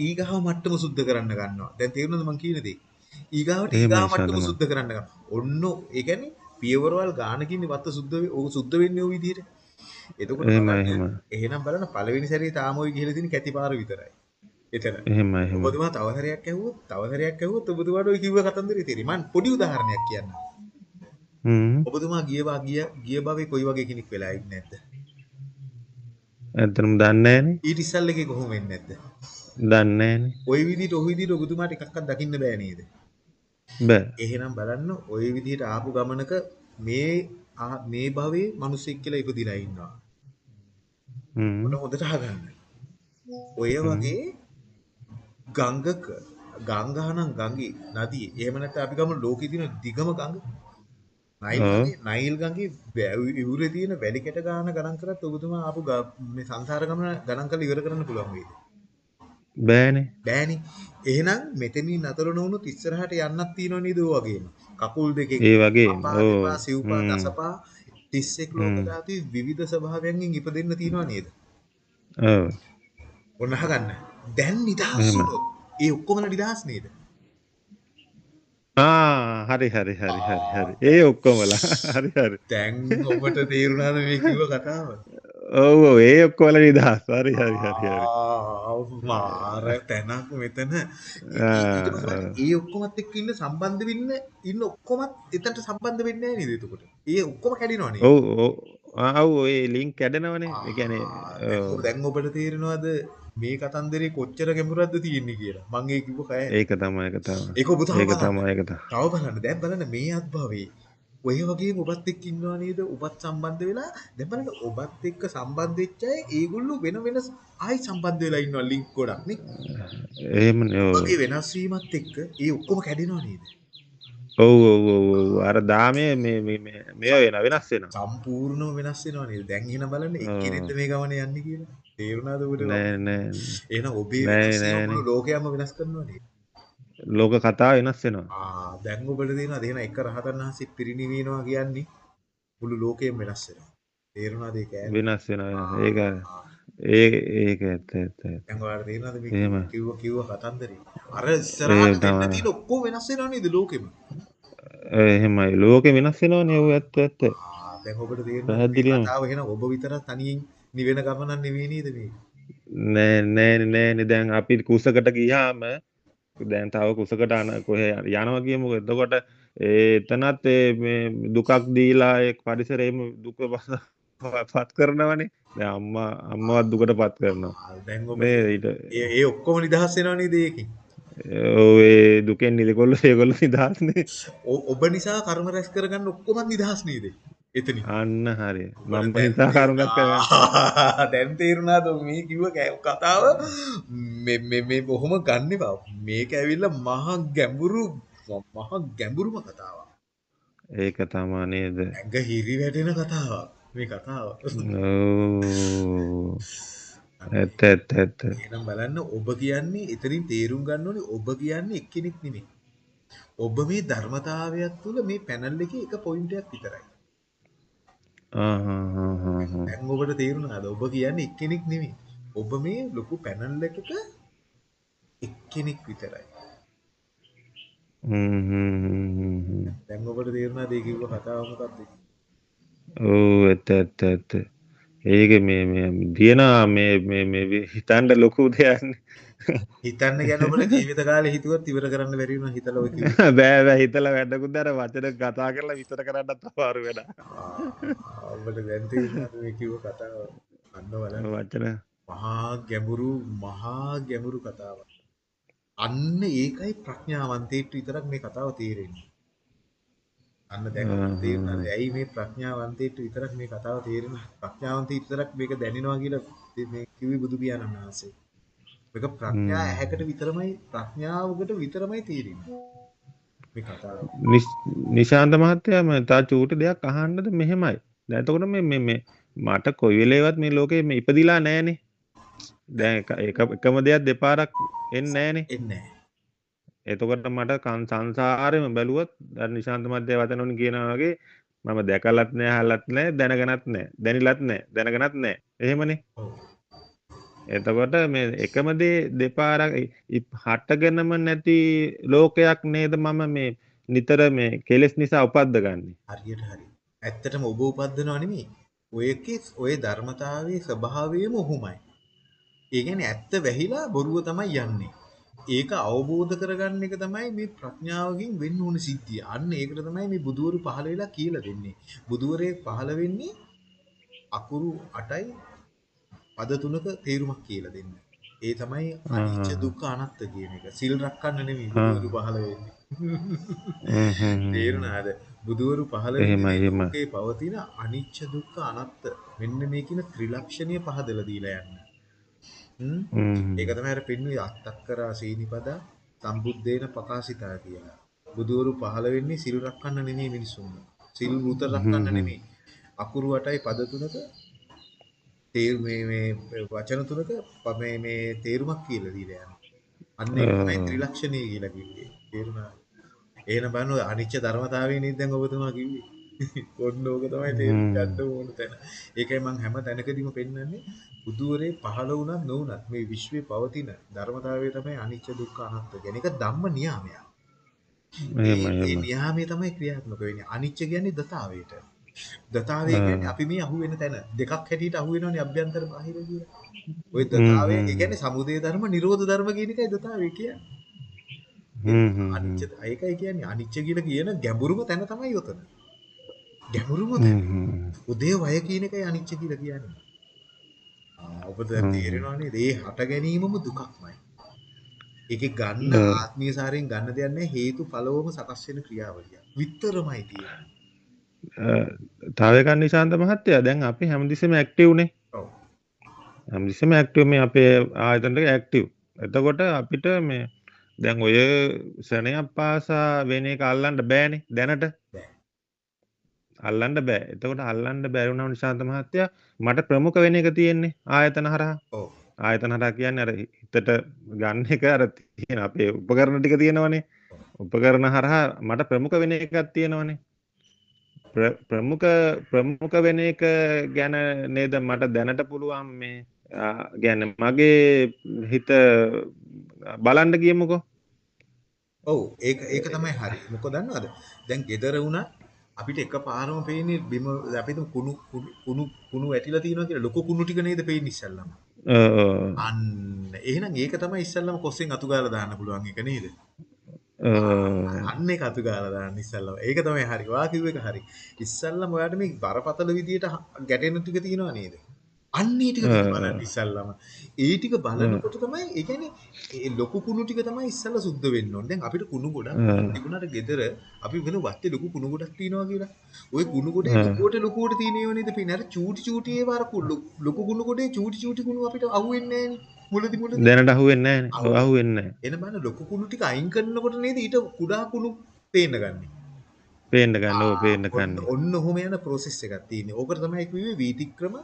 ඊගාව මට්ටම සුද්ධ කරන්න ගන්නවා. දැන් තේරුණාද මං කියන දේ? ඊගාවට ඊගාව මට්ටම. සුද්ධ කරන්න ගන්නවා. ඔන්න ඒ කියන්නේ පියවරවල් ගානකින් වත්ත සුද්ධ වේ ඕක සුද්ධ වෙන්නේ ওই විදිහට එතකොට එහෙමයි බලන්න, එහෙමයි එහෙනම් බලන්න පළවෙනි සැරේ තාම ওই ගිහලා තියෙන කැති පාර විතරයි එතන එහෙමයි එහෙමයි ඔබතුමා තව සැරයක් ඇහුවොත් තව සැරයක් ඇහුවොත් ඔබතුමාට ওই කිව්ව කතන්දරේ තේරෙයි මම පොඩි උදාහරණයක් කියන්නම් හ්ම් ඔබතුමා ගියවා ගිය ගිය භවයේ කොයි වගේ කෙනෙක් වෙලා ඉන්නේ නැද්ද? ඇත්තටම දන්නේ නැහනේ. ඊට ඉස්සල්ල එකේ කොහොම වෙන්නේ නැද්ද? දන්නේ නැහනේ. ওই විදිහට ඔය විදිහට ඔබතුමාට එකක්වත් දකින්න බෑ නේද? එහෙනම් බලන්න ওই විදිහට ආපු ගමනක මේ මේ භවයේ මිනිසෙක් කියලා ඉපදිලා ඉන්නවා. ඔන්න හොඳට අහගන්න. ඔය වගේ ගංගක ගංගානම් ගඟේ නදියේ එහෙම නැත්නම් අපි ගමු ලෝකේ තියෙන දිගම ගඟ නයිල් නයිල් ගඟේ ඉවුරේ තියෙන වැලි කැට ගාන ගණන් කරත් ඔබතුමා ආපු මේ සංසාර ගමන ගණන් කරලා ඉවර කරන්න පුළුවන් වේද? බෑනේ. බෑනේ. එහෙනම් මෙතනින් නතර නොවුනොත් ඉස්සරහට යන්නත් තියෙනව නේද ඔය වගේම. කකුල් දෙකෙන් ඒ වගේ. දෙපා සිව්පා. දසපා 31 ලෝක ධාතුවේ විවිධ ස්වභාවයන්ගෙන් ඉපදෙන්න තියෙනව නේද? ඔව්. ඔන්න අහගන්න. දැන් නිදහස්. වුණොත් ඒ ඔක්කොම නිදහස් නේද? ආ හරි හරි හරි හරි හරි. ඒ ඔක්කොමලා. හරි හරි. දැන් ඔබට තේරුණාද මේ කිව්ව කතාව? ඔව් ඒ ඔක්කොමලා නිදහස්. හරි හරි හරි මාර තැනක් මෙතන. ඒ ඔක්කොමත් එක්ක ඉන්න සම්බන්ධ වෙන්න ඉන්න ඔක්කොමත් එතනට සම්බන්ධ වෙන්නේ නැහැ නේද එතකොට? ඒ ඔක්කොම කැඩෙනව නේද? ඔව් ඔව්. ආ ඔව් ඒ ලින්ක් කැඩෙනවනේ. ඒ කියන්නේ. දැන් ඔබට තේරෙනවද මේ කතන්දරේ කොච්චර ගැඹුරක්ද තියෙන්නේ කියලා? මම ඒ කිව්ව කය. ඒක තමයි ඒක තමයි. ඒක ඔබ තව ඒක. තමයි ඒක තමයි. තව බලන්න දැන් බලන්න මේ අත්භවයේ ඔය වගේම ඔබත් එක්ක ඉන්නවා නේද? ඔබත් සම්බන්ධ වෙලා. දැන් බලන්න ඔබත් එක්ක සම්බන්ධ වෙච්ච අය ඒගොල්ලෝ වෙන වෙන ආයි සම්බන්ධ වෙලා ඉන්නවා ලින්ක් ගොඩක් නේ. එහෙමනේ ඔව්. ඔබගේ වෙනස් වීමත් එක්ක ඒ ඔක්කොම කැඩෙනවා නේද? ඔව් ඔව් ඔව්. අර දාමේ මේ මේ මේ මේවා වෙන වෙනස් වෙනවා. සම්පූර්ණව වෙනස් වෙනවා නේද? දැන් එහෙනම් බලන්න එක්කෙනෙක්ද මේ ගමනේ යන්නේ කියලා? තේරුණාද ඔබට? නෑ නෑ. එහෙනම් ඔබේ වෙනස් වීම ලෝකයම වෙනස් කරනවා නේද ලෝක කතාව වෙනස් වෙනවා. ආ දැන් ඔබට තේරෙනවද එහෙනම් එක රහතන් වහන්සේ පිරිනිවිනවා කියන්නේ මුළු ලෝකයම වෙනස් වෙනවා තේරුණාද ඒක? වෙනස් වෙනවා. ඒක ඒ ඒක ඇත්ත ඇත්ත. දැන් ඔයාලට තේරෙනවද මේ. කිව්ව කිව්ව කතන්දරේ? අර ඉස්සරහට දෙන්න. තියෙන ඔක්කොම වෙනස් වෙනව නේද ලෝකෙම? එහෙමයි ලෝකෙ වෙනස් වෙනවනේ ඔව් ඇත්ත ඇත්ත. ආ දැන් ඔබට මේ පැහැදිලිවම. කතාව එහෙනම් ඔබ විතරක් තනියෙන් නිවෙන ගමනක් නෙවෙයි නේද මේක? නෑ නෑ නෑනේ දැන් අපි කුසකට ගියාම දැන් තව කුසකට අන කොහේ යනවා කියමුකෝ එතකොට එතනත් දුකක් දීලා ඒ පරිසරයේම දුක පත් කරනවනේ දැන් අම්මා අම්මවත් දුකට පත් කරනවා දැන් මේ ඊට ඒ ඔක්කොම නිදහස් වෙනව නේද ඒකෙන්? ඔව් ඒ දුකෙන් නිදකොල්ල ඒගොල්ලෝ නිදහස්නේ ඔබ නිසා කර්ම රැස් කරගන්න ඔක්කොම නිදහස් නේද? එතනින්. අන්න හරි මම නිසා කරුණක් දැන් තේරුණාද මේ කිව්ව කතාව මේ මේ මේ බොහොම ගන්න බා. මේක ඇවිල්ලා මහා ගැඹුරු මහා ගැඹුරුම කතාවක්. ඒක තමා නේද ඇඟ හිරි වැටෙන කතාවක් මේ කතාව. ඇත්ත ඇත්ත ඇත්ත එහෙනම් බලන්න ඔබ කියන්නේ එතනින් තේරුම් ගන්න ඕනේ ඔබ කියන්නේ එක්කෙනෙක් නෙමෙයි. ඔබ මේ ධර්මතාවයක් තුළ මේ පැනල් එකේ එක පොයින්ට් එකක් විතරයි. දැන් ඔබට තේරුණාද? ඔබ කියන්නේ එක්කෙනෙක් නෙමෙයි. ඔබ මේ ලොකු පැනල් එකක එක්කෙනෙක් විතරයි. දැන් ඔබට තේරුණාද ඒ කිව්ව කතාව මොකක්ද? ඔව් ඇත්ත ඇත්ත ඇත්ත ඒක මේ මේ තියෙනවා මේ මේ මේ හිතන්න ලොකු දෙයක්නේ හිතන්න ගැන ඔබට ජීවිත කාලේ හිතුවත් ඉවර කරන්න වුණා හිතලා ඔය කිව්ව. බෑ බෑ හිතලා වැඩකුත් අර වචන කතා කරලා විස්තර කරන්නත් තේරුණාද මේ කිව්ව කතාව? අන්න බලන්න. වචන මහා ගැඹුරු මහා ගැඹුරු කතාවක්. අන්න ඒකයි ප්‍රඥාවන්තයෙක්ට විතරක් මේ කතාව තේරෙන්නේ. අන්න දැන් තේරුණාද? ඇයි මේ ප්‍රඥාවන්තයෙක්ට විතරක් මේ කතාව තේරෙන්නේ? ප්‍රඥාවන්තයෙක් විතරක් මේක දැනෙනවා කියලා මේ කිව්වේ බුදු පියාණන් වහන්සේ. මේක ප්‍රඥා ඇහැකට විතරමයි ප්‍රඥාවකට විතරමයි තේරෙන්නේ. මේ කතාව. නිශාන්ත මහත්තයා මම තා චූටි දෙයක් අහන්නද මෙහෙමයි දැන් එතකොට මේ මේ මේ මට කොයි වෙලේවත් මේ ලෝකේ මේ ඉපදිලා නැහනේ දැන් එක එක- එකම දෙයක් දෙපාරක් එන්නේ නැහනේ එන්නේ නැහැ. එතකොට මට සංසාරෙම බැලුවොත් අර නිශාන්ත මධ්‍ය වචන වලින් කියනවා වගේ මම දැකලත් නෑ අහලත් නෑ දැනගනත් නෑ දැනිලත් නෑ දැනගනත් නෑ එහෙමනේ. එතකොට මේ එකම දේ දෙපාරක් ඉ- ඉ- හටගෙනම නැති ලෝකයක් නේද මම මේ නිතර මේ කෙලෙස් නිසා උපද්ද ගන්නේ හරියට හරි. ඇත්තටම ඔබ උපද්දනව නෙමෙයි. ඔයකේ ඔය ධර්මතාවයේ ස්වභාවයම ඔහුමයි. ඒ කියන්නේ ඇත්ත වැහිලා බොරුව තමයි යන්නේ. ඒක අවබෝධ කරගන්න එක තමයි මේ ප්‍රඥාවකින් වෙන්න ඕන සිද්ධිය. අන්න ඒකට තමයි මේ බුදුවරු පහළ වෙලා කියලා දෙන්නේ. බුදුවරේ පහළ වෙන්නේ අකුරු 8යි පද තුනක තේරුමක් කියලා දෙන්න. ඒ තමයි අනිච්ච දුක්ඛ අනාත්ත කියන එක. සිල් රැකන්න නෙමෙයි බුදුවරු පහළ වෙන්නේ. තේරුණාද? බුදුවරු පහළ වෙන්නේ පවතින අනිච්ච දුක්ඛ අනාත්ත. මෙන්න මේ කියන ත්‍රිලක්ෂණීය පහදලා දීලා යන්න. ඒක තමයි අර පින්නේ අත්තක්කරා සීනිපද සම්බුද්දේන පකාසිතා කියලා. බුදුවරු පහළ වෙන්නේ සිල් රැකන්න නෙමෙයි මිනිසුන්. සිල් වෘත රැකන්න නෙමෙයි. අකුරු 8යි පද තුනක තේර මේ මේ වචන තුනක මේ මේ තේරුමක් කියලා දීලා යනවා. අන්න ඒක තමයි ත්‍රිලක්ෂණීය කියලා කිව්වේ. තේරුණා. එහෙනම් බලන්න අනිච්ච ධර්මතාවය නේද දැන් ඔබතුමා කිව්වේ. ඔන්න ඕක තමයි තේරුම් ගන්න ඕන තැන. ඒකයි මම හැම තැනකදීම පෙන්වන්නේ බුදුවරේ පහළ වුණත් නොවුණත් මේ විශ්වයේ පවතින ධර්මතාවය තමයි අනිච්ච දුක්ඛ අනාත්ම කියන එක ධම්ම නියාමයක්. මේ නියාමය තමයි ක්‍රියාත්මක වෙන්නේ. අනිච්ච කියන්නේ දතාවයට. දතාවය කියන්නේ අපි මේ අහු වෙන තැන දෙකක් හැටියට අහු වෙනවනේ අභ්‍යන්තර බාහිර කියලා. ওই දතාවය ඒ කියන්නේ සමුදය ධර්ම, නිරෝධ ධර්ම කියන එකයි දතාවය කියන්නේ. අනිච්ච ඒකයි කියන්නේ අනිච්ච කියලා කියන ගැඹුරුම තැන තමයි යොතන. ගැඹුරුම තැන. උදේ වය කියන එකයි අනිච්ච කියලා කියන්නේ. ඔබට තේරෙනවා නේද? ඒ හට ගැනීමම දුකක්මයි. ඒකේ ගන්න ආත්මීය සාරයෙන් ගන්න දෙයක් නැහැ හේතු ඵලවම සකස් වෙන ක්‍රියාවලිය. විතරමයි තියෙන්නේ. තව එකක් නිශාන්ත මහත්තයා දැන් අපි හැමතිස්සෙම ඇක්ටිව් නේ. ඔව්. හැමතිස්සෙම ඇක්ටිව් මේ අපේ ආයතන ටික ඇක්ටිව්. එතකොට අපිට මේ දැන් ඔය සෙනයක් පාසා වෙන එක අල්ලන්න බෑනේ දැනට. අල්ලන්න බෑ. එතකොට අල්ලන්න බැරි වුණා නිශාන්ත මහත්තයා මට ප්‍රමුඛ වෙන එක තියෙන්නේ ආයතන හරහා. ආයතන හරහා කියන්නේ අර හිතට ගන්න එක අර තියෙන අපේ උපකරණ ටික තියෙනවනේ. උපකරණ හරහා මට ප්‍රමුඛ වෙන එකක් තියෙනවනේ. ප්‍රමුඛ ප්‍රමුඛ වෙන එක ගැන නේද? මට දැනට පුළුවන් මේ ගැන මගේ හිත බලන්න කියමුකෝ ඔව් ඒක ඒක තමයි හරි. මොකද දන්නවද? දැන් gedara වුණා අපිට එක පාරම පේන්නේ බිම අපිට කුණු කුණු කුණු වැටිලා තියෙනවා කියලා. ලොකු කුණු ටික නේද පේන්නේ ඉස්සල්ලාම? අන්න. එහෙනම් ඒක තමයි ඉස්සල්ලාම කොස්සෙන් අතු ගාලා දාන්න පුළුවන් එක නේද අන්න ඒක අතු ගාලා දාන්න ඉස්සල්ලාම. ඒක තමයි හරි. වා කිව්ව එක හරි. ඉස්සල්ලාම ඔයාලට මේ බරපතල විදියට ගැටෙන ටික තියෙනවා නේද? අන්න ඒ ටික බලන්න ඉස්සල්ලාම. ඒ ටික බලනකොට තමයි ඒ කියන්නේ ඒ ලොකු කුණු ටික තමයි ඉස්සල්ලා සුද්ධ වෙන්න ඕනේ. දැන් අපිට කුණු ගොඩක් තිබුණාට ගෙදර අපි වෙන වත්තේ ලොකු කුණු ගොඩක් තියෙනවා කියලා. ওই කුණු ගොඩ ලොකුවට ලොකුවට තියෙනව නේද? පින්න අර චූටි චූටි ඒවා අර ලොකු කුණු ගොඩේ චූටි චූටි කුණු අපිට අහුවෙන්නේ නැහනේ. මුලදි මුලදි දැනට අහුවෙන්නේ නැහැ නේ. අහුවෙන්නේ නැහැ. එන බලන්න ලොකු කුණු ටික අයින් කරනකොට නේද ඊට කුඩා කුණු පේන්න ගන්නේ. පේන්න ගන්න ඕ පේන්න ගන්න. ඔන්න ඔහොම යන process එකක් තියෙන්නේ. ඕකට තමයි කිව්වේ වීතික්‍රම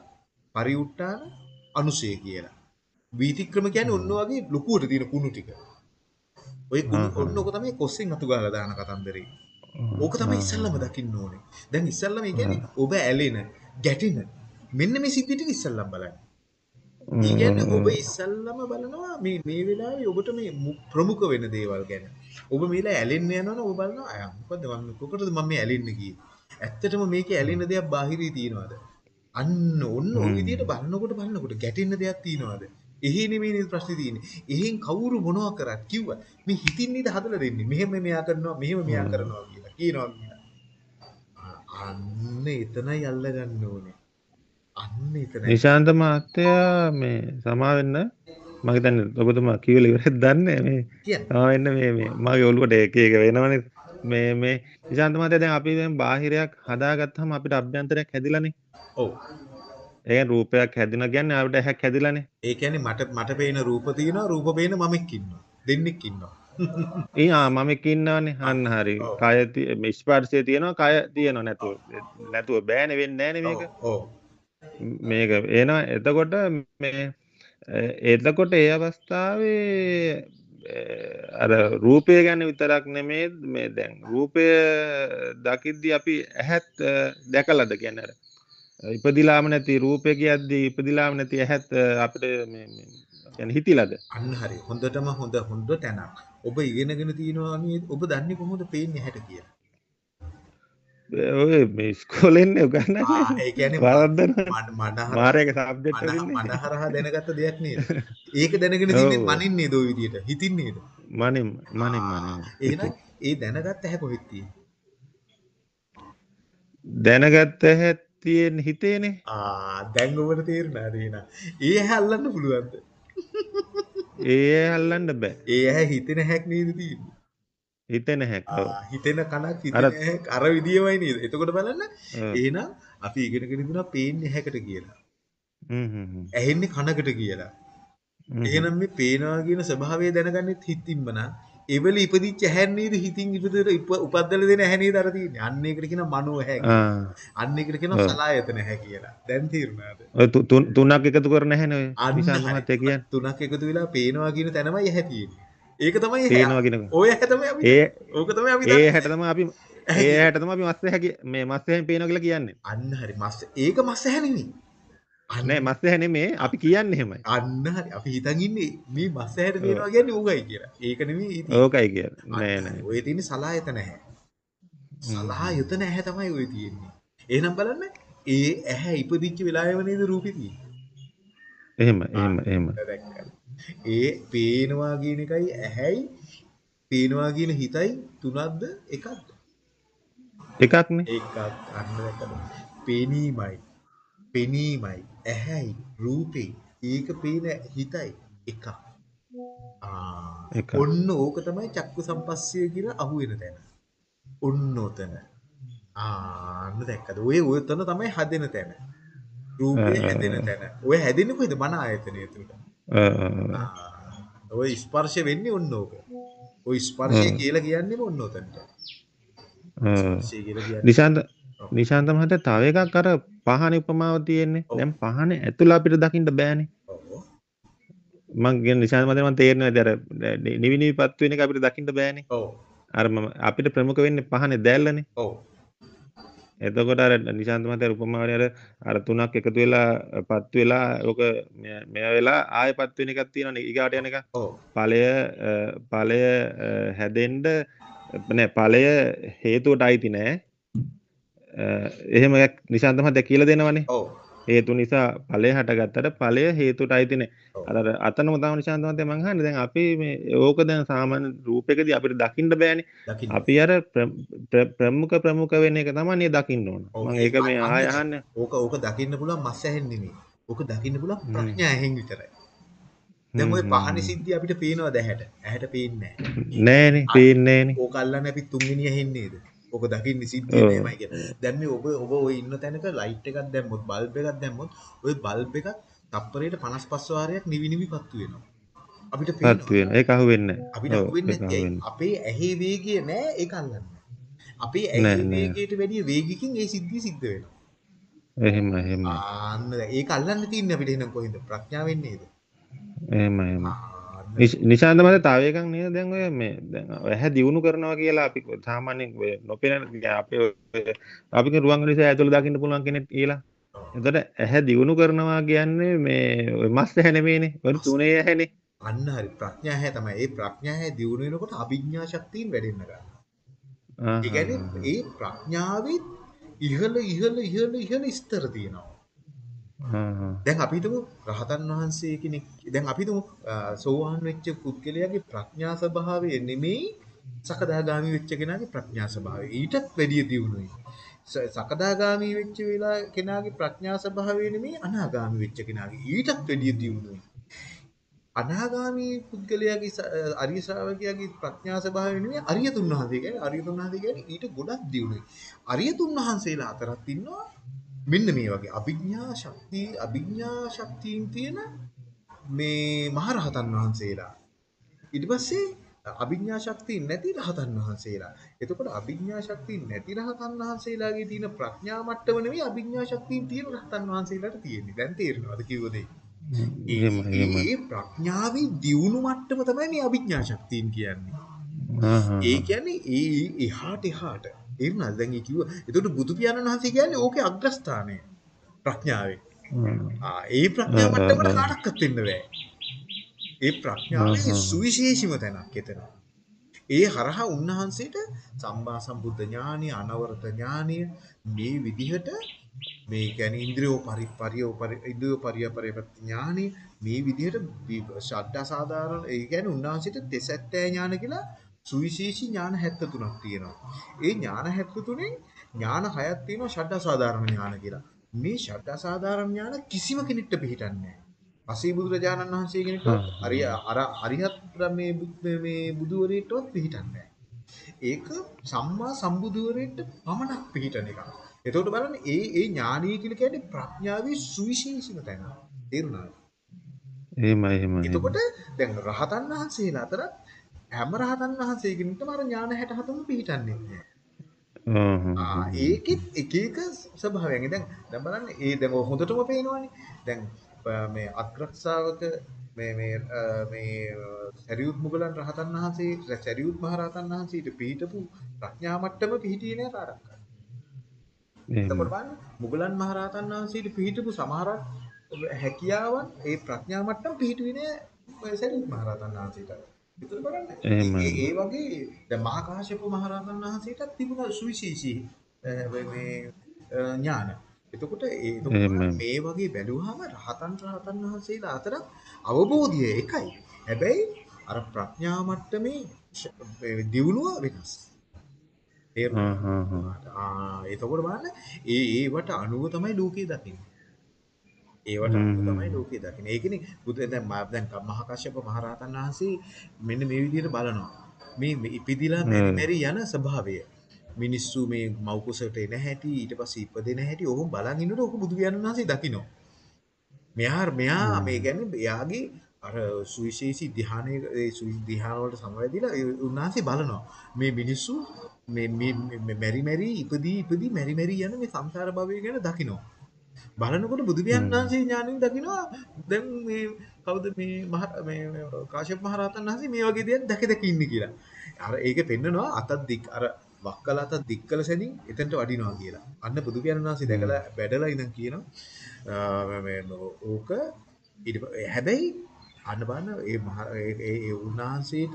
පරිඋට්ටාන අනුසය කියලා. වීතික්‍රම කියන්නේ ඔන්න වගේ ලොකුවට තියෙන කුණු ටික. ඔය කුණු ඔන්න ඔක තමයි කොස්සෙන් අතු ගාලා දාන කතන්දරේ. ඕක තමයි ඉස්සල්ලාම දකින්න ඕනේ. දැන් ඉස්සල්ලාම කියන්නේ ඔබ ඇලෙන, ගැටෙන මෙන්න මේ සිද්ධි ටික ඉස්සල්ලාම බලන්න. ඒ කියන්නේ ඔබ ඉස්සල්ලාම බලනවා මේ මේ වෙලාවේ ඔබට මේ ප්‍රමුඛ වෙන දේවල් ගැන. ඔබ මේලා ඇලෙන්න යනවනේ ඔබ බලනවා අය මොකද මම කොකටද මම මේ ඇලෙන්නේ කියේ. ඇත්තටම මේකේ ඇලෙන දෙයක් බාහිරේ තියනවාද? අන්න ඔන්න ඔය විදිහට බලනකොට බලනකොට ගැටෙන්න දෙයක් තියනවාද? එහි නෙමෙයි නේද ප්‍රශ්නේ තියෙන්නේ. එහෙන් කවුරු මොනවා කරත් කිව්වා මේ හිතින් නේද හදලා දෙන්නේ. මෙහෙම මෙයා කරනවා මෙහෙම මෙයා කරනවා කියලා කියනවා කියලා. අන්න එතනයි අල්ලගන්න ඕනේ. අන්න එතනයි. නිශාන්ත මහත්තයා මේ සමා වෙන්න මම හිතන්නේ ඔබතුමා කියවල ඉවරෙත් දන්නේ මේ සමා වෙන්න මේ මේ මගේ ඔළුවට එක එක වෙනවනේ මේ මේ නිශාන්ත මහත්තයා දැන් අපි දැන් බාහිරයක් හදාගත්තාම අපිට අභ්‍යන්තරයක් හැදිලානේ. ඔව්. ඒ රූපයක් හැදින කියන්නේ අපිට ඇහැක් හැදිලානේ. ඒ කියන්නේ මට මට පේන රූප තියෙනවා රූප පේන මමෙක් ඉන්නවා. දෙන්නෙක් ඉන්නවා. ඒ මමෙක් ඉන්නවනේ අන්න හරි. කය ස්පර්ශය තියෙනවා කය තියෙනවා නැතුව නැතුව බෑනේ වෙන්නේ නැහනේ මේක. ඔව්. මේක. එනවා එතකොට මේ එතකොට ඒ අවස්ථාවේ අර රූපය ගැන විතරක් නෙමේ මේ දැන්. රූපය දකිද්දි අපි ඇහැත් දැකලද කියන්නේ අර? ඉපදිලාම නැති රූපය කියද්දී ඉපදිලාම නැති ඇහැත් අපිට මේ කියන්නේ හිතිලාද? අන්න හරි. හොඳටම හොඳ හොඳ තැනක්. ඔබ ඉගෙනගෙන තියෙනවා නේද ඔබ දන්නේ කොහොමද පේන්නේ ඇහැට කියලා? ඔය මේ ස්කෝලෙන් උගන්න ඒ කියන්නේ වරද්දන මඩ මාරයක සබ්ජෙක්ට් මඩ හරහා දැනගත්ත දෙයක් නේද? ඒක දැනගෙන තින්නේ මනින්නේ දෝ විදියට? හිතින්නේ නේද මනින් මනින් මනින්. එහෙනම් ඒ දැනගත්ත හැ කොහෙද තියෙන්නේ? දැනගත්ත හැ තියෙන හිතේනේ. ආ දැන් ඔබට තේරුණාද එහෙනම්? ඒ ඇහැ අල්ලන්න පුළුවන්ද? ඒ අල්ලන්න බෑ. ඒ ඇහැ හිතෙන හැක් නේද තියෙන්නේ? හිතෙන හැක් හිතෙන කනක් හිතෙන අර- විදියමයි නේද? එතකොට බලන්න. එහෙනම් අපි ඉගෙනගෙන ඉඳලා පේන්නේ ඇහැකට කියලා. ඇහෙන්නේ කනකට කියලා. එහෙනම් මේ පේනවා කියන ස්වභාවය දැනගන්නෙත් හිතින්ම නා එවල ඉපදිච්ච ඇහැ නේද හිතින් ඉපදෙර උපද්දල දෙන ඇහැ නේද අර තියෙන්නේ. අන්න ඒකට කියනවා මනෝ. ආ අන්න ඒකට කියනවා සලායතන ඇහැ කියලා. දැන් තේරුණාද? ඔය තුනක් එකතු කරන හරි. මහත්තයා කියන්නේ තුනක් එකතු වෙලා පේනවා කියන තැනමයි ඇහැ තියෙන්නේ. ඒක තමයි කියන ඔය අපි ඒ ඕක තමයි අපි ඒ දන්නේ. හැට තමයි අපි ඒ හැට තමයි අපි මස් හැකි මේ මස් හැන් පේනවා කියලා කියන්නේ අන්න හරි. මස් ඒක මස් ඇහැ නෙමෙයි. අන්න නෑ මස් හැ නෙමේ අපි කියන්නේ එහෙමයි අන්න හරි. අපි හිතන් ඉන්නේ මේ මස් ඇහැට පේනවා කියන්නේ ඌගයි කියලා. ඒක නෙමෙයි. ඕකයි කියන්නේ නෑ නෑ. ඔය තියෙන්නේ සලායතන ඇහැ. සලායතන ඇහැ තමයි ඔය තියෙන්නේ. එහෙනම් බලන්න ඒ ඇහැ ඉපදිච්ච වෙලාවෙම නේද රූපේ තියෙන්නේ. එහෙම එහෙම එහෙම? ඒ පේනවා කියන එකයි ඇහැයි පේනවා කියන හිතයි තුනක්ද එකක්ද? එකක්නේ එකක් අන්න දැක්කද? පෙනීමයි පෙනීමයි ඇහැයි රූපේ ඒක පේන හිතයි එකක්. ආ. ඔන්න ඕක තමයි චක්කු සම්පස්සය කියලා අහුවෙන තැන. ඔන්න ඔතන. ආ අන්න දැක්කද? ඔය ඔය තන තමයි හැදෙන තැන. රූපේ හැදෙන තැන. ඔය හැදෙන්නේ කොහෙද? මන ආයතනය තුල. ඔය ස්පර්ශ වෙන්නේ ඔන්න ඕක. ඔය ස්පර්ශය කියලා කියන්නේම ඔන්න ඔතනට. අ. ස්පර්ශය කියලා කියන්නේ නිශාන්ත නිශාන්ත මහත්තයා තව එකක් අර පහනේ උපමාව තියෙන්නේ. දැන් පහනේ ඇතුළ අපිට දකින්න බෑනේ ඔව්. මං කියන නිශාන්ත මහත්තයා මම තේරෙන්නේ නැති අර නිවි නිවිපත් වෙන එක අපිට දකින්න බෑනේ ඔව්. අර මම අපිට ප්‍රමුඛ වෙන්නේ පහනේ දැල්ලනේ ඔව්. එතකොට අර නිශාන්ත මහත්තයා උපමාවනේ අර අර තුනක් එකතු වෙලා පත් වෙලා ඕක මෙයා වෙලා ආයෙ පත් වෙන එකක් තියෙනවනේ ඊගාට යන එක ඔව්. ඵලය ඵලය හැදෙන්න නෑ ඵලය හේතුවට අයිති නෑ එහෙම නිශාන්ත මහත්තයා කියලා දෙනවනේ ඔව්. හේතු නිසා ඵලය හටගත්තට ඵලය හේතුවට අයිති නෑ ඔව්. අර අර අතනම තමයි නිශාන්ත මහත්තයා මං අහන්නේ දැන් අපි මේ ඕක දැන් සාමාන්‍ය රූපයකදී අපිට දකින්න බෑනේ. අපි අර ප්‍ර- ප්‍ර- ප්‍රමුඛ ප්‍රමුඛ වෙන එක තමයි නේ දකින්න ඕන ඒක මේ අන්න- ආය අහන්නේ ඕක ඕක දකින්න පුළුවන් මස් ඇහෙන් නෙමෙයි. ඕක දකින්න හ්ම්. ප්‍රඥා ඇහෙන් විතරයි. දැන් හ්ම්, පහනේ සිද්ධිය අපිට පේනවද ඇහැට? ඇහැට පේන්නේ නැහැ. නෑනේ පේන්නේ නෑනේ ඕක අල්ලන්නේ අපි තුන්වෙනි ඇහෙන් නේද? ඕක දකින්නේ සිද්ධිය ඔව්. මෙහෙමයි කියලා. දැන් මේ ඔබ ඔබ ඔය ඉන්න තැනක ලයිට් එකක් දැම්මොත් බල්බ් එකක් දැම්මොත් ඔය බල්බ් එක තප්පරයට 55 වාරයක් නිවි නිවි පත්තු වෙනවා. අපිට පේනවා. වෙන ඒක අහුවෙන්නේ නෑ අපිට අහුවෙන්නේ? අහුවෙන්නේ. අපේ ඇහි වේගය නෑ ඒක අල්ලන්නේ. අපේ ඇහි. වේගයට වැඩිය වේගකින් ඒ සිද්ධිය සිද්ධ වෙනවා. එහෙම එහෙම ආන්න ඒක අල්ලන්න තියන්නේ අපිට එහෙනම් කොහෙන්ද? ප්‍රඥාවෙන් නේද? එහෙම එහෙම නිශාන්ත මහත්තයා තව එකක් නේද දැන් ඔය මේ දැන් ඇහැ දියුණු කරනවා කියලා අපි සාමාන්‍යයෙන් ඔය නොපෙනෙන අපේ අපි කියන රුවන්වැලි ඇතුළ දකින්න පුළුවන් කෙනෙක් කියලා. එතකොට ඇහැ දියුණු කරනවා කියන්නේ මේ ඔය මස් ඇහැ නෙමෙයිනේ. ඔය තුනේ ඇහැනේ. අන්න හරි ප්‍රඥා හැ තමයි. ඒ ප්‍රඥා හැ දියුණු වෙනකොට අභිඥා ශක්තියින් වැඩෙන්න ගන්නවා. ඒ කියන්නේ ඒ ප්‍රඥාවේ ඉහළ ඉහළ ඉහළ ඉහළ ස්තර තියෙනවා. ආහ්. දැන් අපි හිතමු රහතන් වහන්සේ කෙනෙක් දැන් අපි හිතමු අ, සෝවාන් වෙච්ච පුද්ගලයාගේ ප්‍රඥා ස්වභාවය නෙමෙයි සකදාගාමි වෙච්ච කෙනාගේ ප්‍රඥා ස්වභාවය. ඊටත් වැඩිය දියුණුයි. ස- සකදාගාමි වෙච්ච වෙලා කෙනාගේ ප්‍රඥා ස්වභාවය නෙමෙයි අනාගාමි වෙච්ච කෙනාගේ ඊටත් වැඩිය දියුණුයි. අනාගාමි පුද්ගලයාගේ ස- අ, අරිය ශ්‍රාවකයාගේ ප්‍රඥා ස්වභාවය නෙමෙයි අරියතුන් වහන්සේ කියන්නේ අරියතුන් වහන්සේ කියන්නේ ඊට ගොඩක් දියුණුයි. අරියතුන් වහන්සේලා අතරත් ඉන්නවා මෙන්න මේ වගේ අභිඥා ශක්තිය අභිඥා ශක්තියින් තියෙන මේ මහරහතන් වහන්සේලා ඊට පස්සේ අභිඥා ශක්තිය නැති රහතන් වහන්සේලා එතකොට අභිඥා ශක්තිය නැති රහතන් වහන්සේලාගේ තියෙන ප්‍රඥා මට්ටම නෙවෙයි අභිඥා ශක්තියින් තියෙන රහතන් වහන්සේලාට තියෙන්නේ දැන් තේරෙනවද? එහෙම එහෙම. ඒ ප්‍රඥාවේ දියුණු මට්ටම තමයි මේ අභිඥා ශක්තියින් කියන්නේ. ඒ කියන්නේ ඒ එහාට එහාට තේරුණාද? දැන් ඒ කිව්වා එතකොට බුදු පියාණන් වහන්සේ කියන්නේ ඕකේ අග්‍රස්ථානය ප්‍රඥාවේ ආ ඒ ප්‍රඥා මට්ටමට. කාටවත් එන්න බෑ. ඒ ප්‍රඥාවේ. සුවිශේෂීම තැනක් එතන. ඒ හරහා උන්වහන්සේට සම්මා සම්බුද්ධ ඥානිය අනවරත ඥානිය මේ විදිහට මේ කියන්නේ ඉන්ද්‍රියෝ පරිපරියෝ පරි ඉන්ද්‍රියෝ පරියපරේ ඥානෙ මේ විදිහට ශද්ධා සාධාරණ ඒ කියන්නේ උන්වහන්සේට දෙසැත්තෑ ඥාන කියලා සුවිශේෂී ඥාන 73ක් තියෙනවා. ඒ ඥාන 73න් ඥාන 6ක් තියෙනවා ශද්ධා සාධාරණ ඥාන කියලා. මේ ශද්ධා සාධාරණ ඥාන කිසිම කෙනෙක්ට පිළිටන්නේ නැහැ. පසේ බුදුරජාණන් වහන්සේ කෙනෙක්ට අරිය අර අරිහත් මේ මේ බුදුවරයෙක්ටවත් පිළිටන්නේ ඒක සම්මා සම්බුදුවරයෙක්ට පමණක් පිළිටන එකක්. එතකොට බලන්න ඒ ඒ ඥානීය කියලා කියන්නේ ප්‍රඥාවේ සුවිශේෂීම තැන. තේරුණාද? එහෙමයි එහෙමයි. එතකොට දැන් රහතන් වහන්සේලා අතර හැම රහතන් වහන්සේ කෙනෙක්ටම අර ඥාන 67ම පිළිටන්නේ නැහැ. ආ ඒකෙත් එක එක ස්වභාවයන්. දැන් දැන් බලන්න ඒ දැන් හොඳටම පේනවනේ. දැන් මේ අග්‍රක්ෂාවක මේ මේ මේ සරියුත් මුගලන් රහතන් වහන්සේ සරියුත් මහ රහතන් වහන්සේට පිහිටපු ප්‍රඥා මට්ටම පිහිටියේ නෑ කාටවත්. එතකොට බලන්න මුගලන් මහ රහතන් වහන්සේට පිහිටපු සමහරක් හැකියාවන් ඒ ප්‍රඥා මට්ටම පිහිටුවේ නෑ සරියුත් මහ රහතන් වහන්සේට. ඒතර බලන්න ඒ වගේ දැන් මහා කාශ්‍යප මහ රහතන් වහන්සේටත් තිබුණා සුවිශේෂී මේ ඥාන. එතකොට ඒ මේ වගේ බැලුවහම රහතන් රහතන් වහන්සේලා අතර අවබෝධය එකයි. හැබැයි අර ප්‍රඥා මට්ටමේ දියුණුව වෙනස්. ආ එතකොට බලන්න ඒ ඒවට අනුව තමයි ලෝකේ දකින්නේ. ඒවට තමයි ලෝකේ දකින්නේ. ඒකනේ බුදු දැන් දැන් මහා කශ්‍යප මහ රහතන් වහන්සේ මෙන්න මේ විදිහට බලනවා. මේ ඉපිදිලා මෙරි මෙරි යන ස්වභාවය. මිනිස්සු මේ මව් කුසට එන හැටි ඊට පස්සේ ඉපදෙන හැටි ඔහොම බලන් ඉන්නකොට ඔහු බුදු පියාණන් වහන්සේ දකිනවා. මෙහා මෙහා මේ කියන්නේ එයාගේ අර සුවිශේෂී ධානයේ ඒ සුවි ධාන වලට සමවැදිලා උන්වහන්සේ බලනවා. මේ මිනිස්සු මේ මේ මෙරි මෙරි ඉපදී ඉපදී මෙරි මෙරි යන මේ සංසාර භවය ගැන දකිනවා. බලනකොට බුදු පියාණන් වහන්සේ ඥාණයෙන් දකිනවා දැන් මේ කවුද මේ මහ මේ කාශ්‍යප මහ රහතන් වහන්සේ මේ වගේ දෙයක් දැක දැක ඉන්නේ කියලා. අර ඒක පෙන්නනවා අතක් දික් අර වක්කල අත දික්කල සැනින් එතනට වඩිනවා කියලා. අන්න බුදු පියාණන් වහන්සේ දැකලා බැඩලා ඉඳන් කියනවා මේ ඕක හැබැයි අන්න බලන්න ඒ ඒ උන්වහන්සේට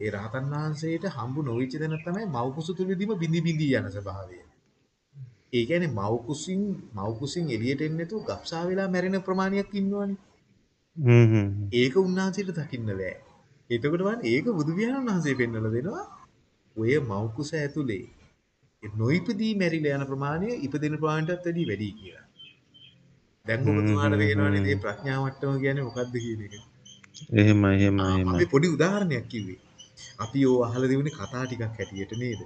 ඒ රහතන් වහන්සේට හම්බු නොවිච්ච දෙන තමයි මව් කුසු තුලදීම බිඳි බිඳි යන ස්වභාවය. ඒ කියන්නේ මව් කුසින් මව් කුසින් එළියට එන්නේ නැතුව ගබ්සා වෙලා මැරෙන ප්‍රමාණයක් ඉන්නවනේ. හ්ම් හ්ම්. ඒක උන්වහන්සේට දකින්න බෑ. එතකොට බලන්න ඒක බුදු පියාණන් වහන්සේ පෙන්වලා දෙනවා. ඔය මෞකුස ඇතුලේ නොයිපදී මැරිලා යන ප්‍රමාණය ඉපදෙන ප්‍රමාණයටත් වැඩිය වැඩි කියලා. දැන් ඔබතුමාට තේරෙනවනේ මේ ප්‍රඥා මට්ටම කියන්නේ මොකක්ද කියන එක. එහෙමයි එහෙමයි එහෙමයි. අපි පොඩි උදාහරණයක් කිව්වේ. අපි ඕව අහලා දෙන්නේ කතා ටිකක් හැටියට නේද?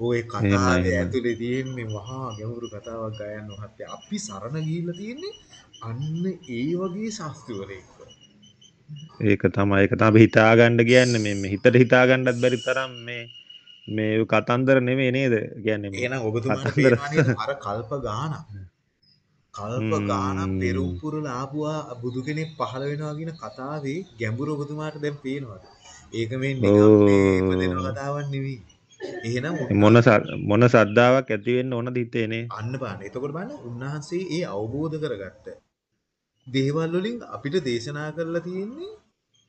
ඔය කතාවේ ඇතුලේ තියෙන්නේ මහා ගැඹුරු කතාවක් ගයන්න මහත්තයා. අපි සරණ ගිහිල්ලා තියෙන්නේ අන්න ඒ වගේ ශාස්ත්‍රවරයෙක්. ඒක තමයි ඒක තමයි හිතාගන්න කියන්නේ මේ හිතට හිතාගන්නත් බැරි තරම් මේ මේ කතන්දර නෙමේ නේද කියන්නේ එහෙනම් ඔබතුමාට අර කල්ප ගානක් කල්ප ගානක් පෙරම්පුරලා ආපුවා බුදු කෙනෙක් පහළ වෙනවා කියන කතාවේ ගැඹුර ඔබතුමාට දැන් පේනවද? ඒක මේ නිකම් මේ කතාවක් නෙවෙයි. එහෙනම් මොන මොන සද්දාවක් ඇති වෙන්න ඕනද හිතේනේ. අන්න බලන්න. එතකොට බලන්න උන්වහන්සේ ඒ අවබෝධ කරගත්ත දේවල් වලින් අපිට දේශනා කරලා තියෙන්නේ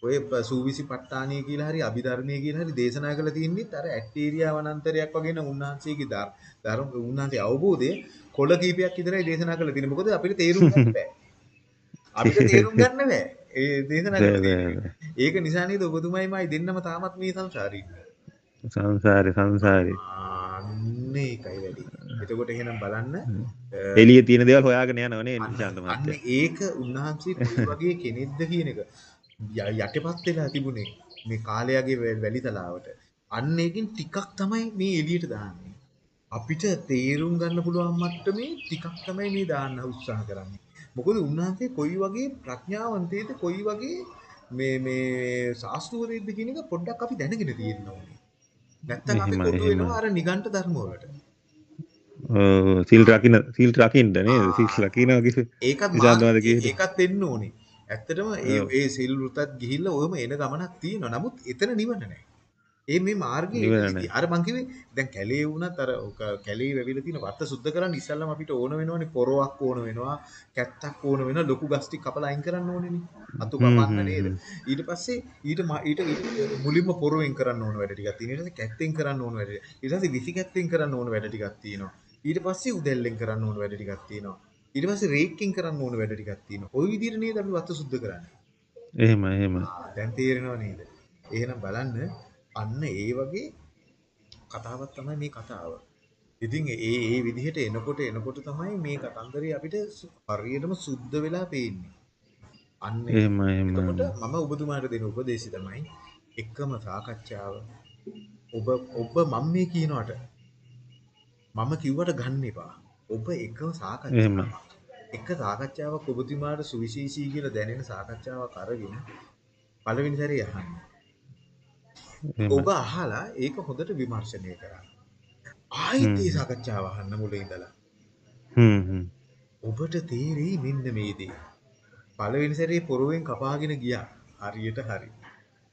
ඔය සූවිසි ප ဋ ාණිය කියලා හරි අභිධර්මයේ කියලා හරි දේශනා කරලා තියෙන්නේ අර ඇක්ටීරියා වනාන්තරයක් වගේ න උන්වහන්සේගේ ධර්ම උන්වහන්සේ අවබෝධය කොළ කීපයක් විතරයි දේශනා කරලා තියෙන්නේ. මොකද අපිට තේරුම් ගන්න බෑ. අපිට තේරුම් ගන්න බෑ. ඒ දේශනා ඒක නිසා නේද ඔබතුමයිමයි දෙන්නම තාමත් මේ සංසාරේ සංසාරේ සංසාරේ. අන්න ඒකයි වැඩි. එතකොට එහෙනම් බලන්න එළිය තියෙන දේවල් හොයාගෙන යනවනේ නිශාන්ත මහත්තයා. ඒක උන්වහන්සේ වගේ කෙනෙක්ද කියන එක යටපත් වෙලා තිබුණේ මේ කාලයාගේ වැලි තලාවට. අන්න ඒකෙන් ටිකක් තමයි මේ එළියට දාන්නේ. අපිට තේරුම් ගන්න පුළුවන් මට්ටමේ ටිකක් තමයි මේ දාන්න උත්සාහ කරන්නේ. මොකද උන්වහන්සේ කොයි වගේ ප්‍රඥාවන්තයේද කොයි වගේ මේ මේ ශාස්ත්‍රවරයෙක්ද කියන එක පොඩ්ඩක් අපි දැනගෙන තියෙන්න ඕනේ. නැත්තම් අපි කොටු වෙනවා අර නිගණ්ඨ ධර්ම වලට. සිල් රකින්න සිල් රකින්න නේද? සිල් රකින්නවා කිසි ඒකත් ඒකත් එන්න ඕනේ. ඇත්තටම ඒ ඒ සිල් වෘතත් ගිහිල්ලා ඔයම එන ගමනක් තියෙනවා. නමුත් එතන නිවන නැහැ. ඒ මේ මාර්ගයේ අර මං කිව්වේ දැන් කැලේ වුණත් අර කැලේ වැවිලා තියෙන වත්ත සුද්ධ කරන්න ඉස්සල්ලාම අපිට ඕන වෙනවනේ පොරවක් ඕන වෙනවා කැත්තක් ඕන වෙනවා ලොකු ගස් ටික කපලා අයින් කරන්න ඕනේනේ අතු කපන්න නේද ඊට පස්සේ ඊට ඊට මුලින්ම පොරවෙන් කරන්න ඕන වැඩ ටිකක් තියෙනවා ඊට පස්සේ කැත්තෙන් කරන්න ඕන වැඩ ඊට පස්සේ විසි කැත්තෙන් කරන්න ඕන වැඩ ටිකක් තියෙනවා ඊට පස්සේ උදැල්ලෙන් කරන්න ඕන වැඩ ටිකක් තියෙනවා. ඊට පස්සේ රේක්කින් කරන්න ඕන වැඩ ටිකක් තියෙනවා. ওই විදිහට නේද අපි වත්ත සුද්ධ කරන්නේ. එහෙම එහෙම දැන් තේරෙනව නේද? එහෙනම් බලන්න අන්න ඒ වගේ කතාවක් තමයි මේ කතාව. ඉතින් ඒ ඒ විදිහට එනකොට එනකොට තමයි මේ කතන්දරය අපිට හරියටම සුද්ධ වෙලා පේන්නේ. අන්න එහෙම එහෙම මම ඔබතුමාට දෙන උපදේශය තමයි එකම සාකච්ඡාව ඔබ ඔබ මම මේ කියනවට මම කිව්වට ගන්න එපා. ඔබ එකම. සාකච්ඡාවක්. එක සාකච්ඡාවක් ඔබතුමාට සුවිශේෂී කියලා දැනෙන සාකච්ඡාවක් අරගෙන පළවෙනි සැරේ අහන්න. ඔබ අහලා ඒක හොඳට විමර්ශනය කරන්න. ආයෙත් ඒ සාකච්ඡාව අහන්න මුලින් ඉඳලා. හ්ම් ඔබට තේරෙයි මෙන්න මේ දේ. පළවෙනි සැරේ පොරවෙන් කපාගෙන ගියා. හරියට හරි.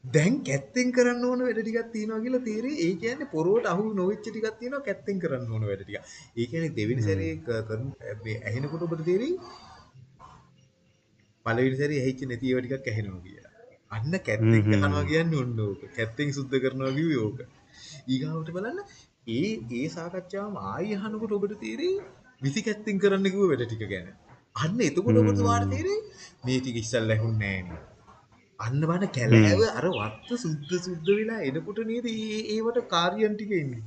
දැන් කැත්තෙන් කරන්න ඕන වැඩ ටිකක් තියෙනවා කියලා තේරෙයි. ඒ කියන්නේ පොරවට අහු නොවෙච්ච ටිකක් තියෙනවා කැත්තෙන් කරන්න ඕන වැඩ ටික. ඒ කියන්නේ දෙවෙනි සැරේ කරන මේ ඇහෙනකොට ඔබට තේරෙයි පළවෙනි සැරේ ඇහිච්ච නැති ඒවා ටිකක් ඇහෙනවා කියලා. අන්න හ්ම්. ගහනවා කියන්නේ ඔන්න ඕක. කැත්තෙන් සුද්ධ කරනවා කිව්වේ ඕක. ඊගාවට බලන්න ඒ ඒ සාකච්ඡාවම ආයි අහනකොට ඔබට තේරෙයි විසි කැත්තෙන් කරන්න කිව්ව වැඩ ටික ගැන. අන්න එතකොට ඔබට හ්ම්. තේරෙයි මේ ටික ඉස්සල්ලා ඇහුන්නේ නෑනේ. අන්න බලන්න කැලෑව අර වත්ත සුද්ධ සුද්ධ වෙලා එනකොට නේද ඒවට කාර්යයන් ටික එන්නේ.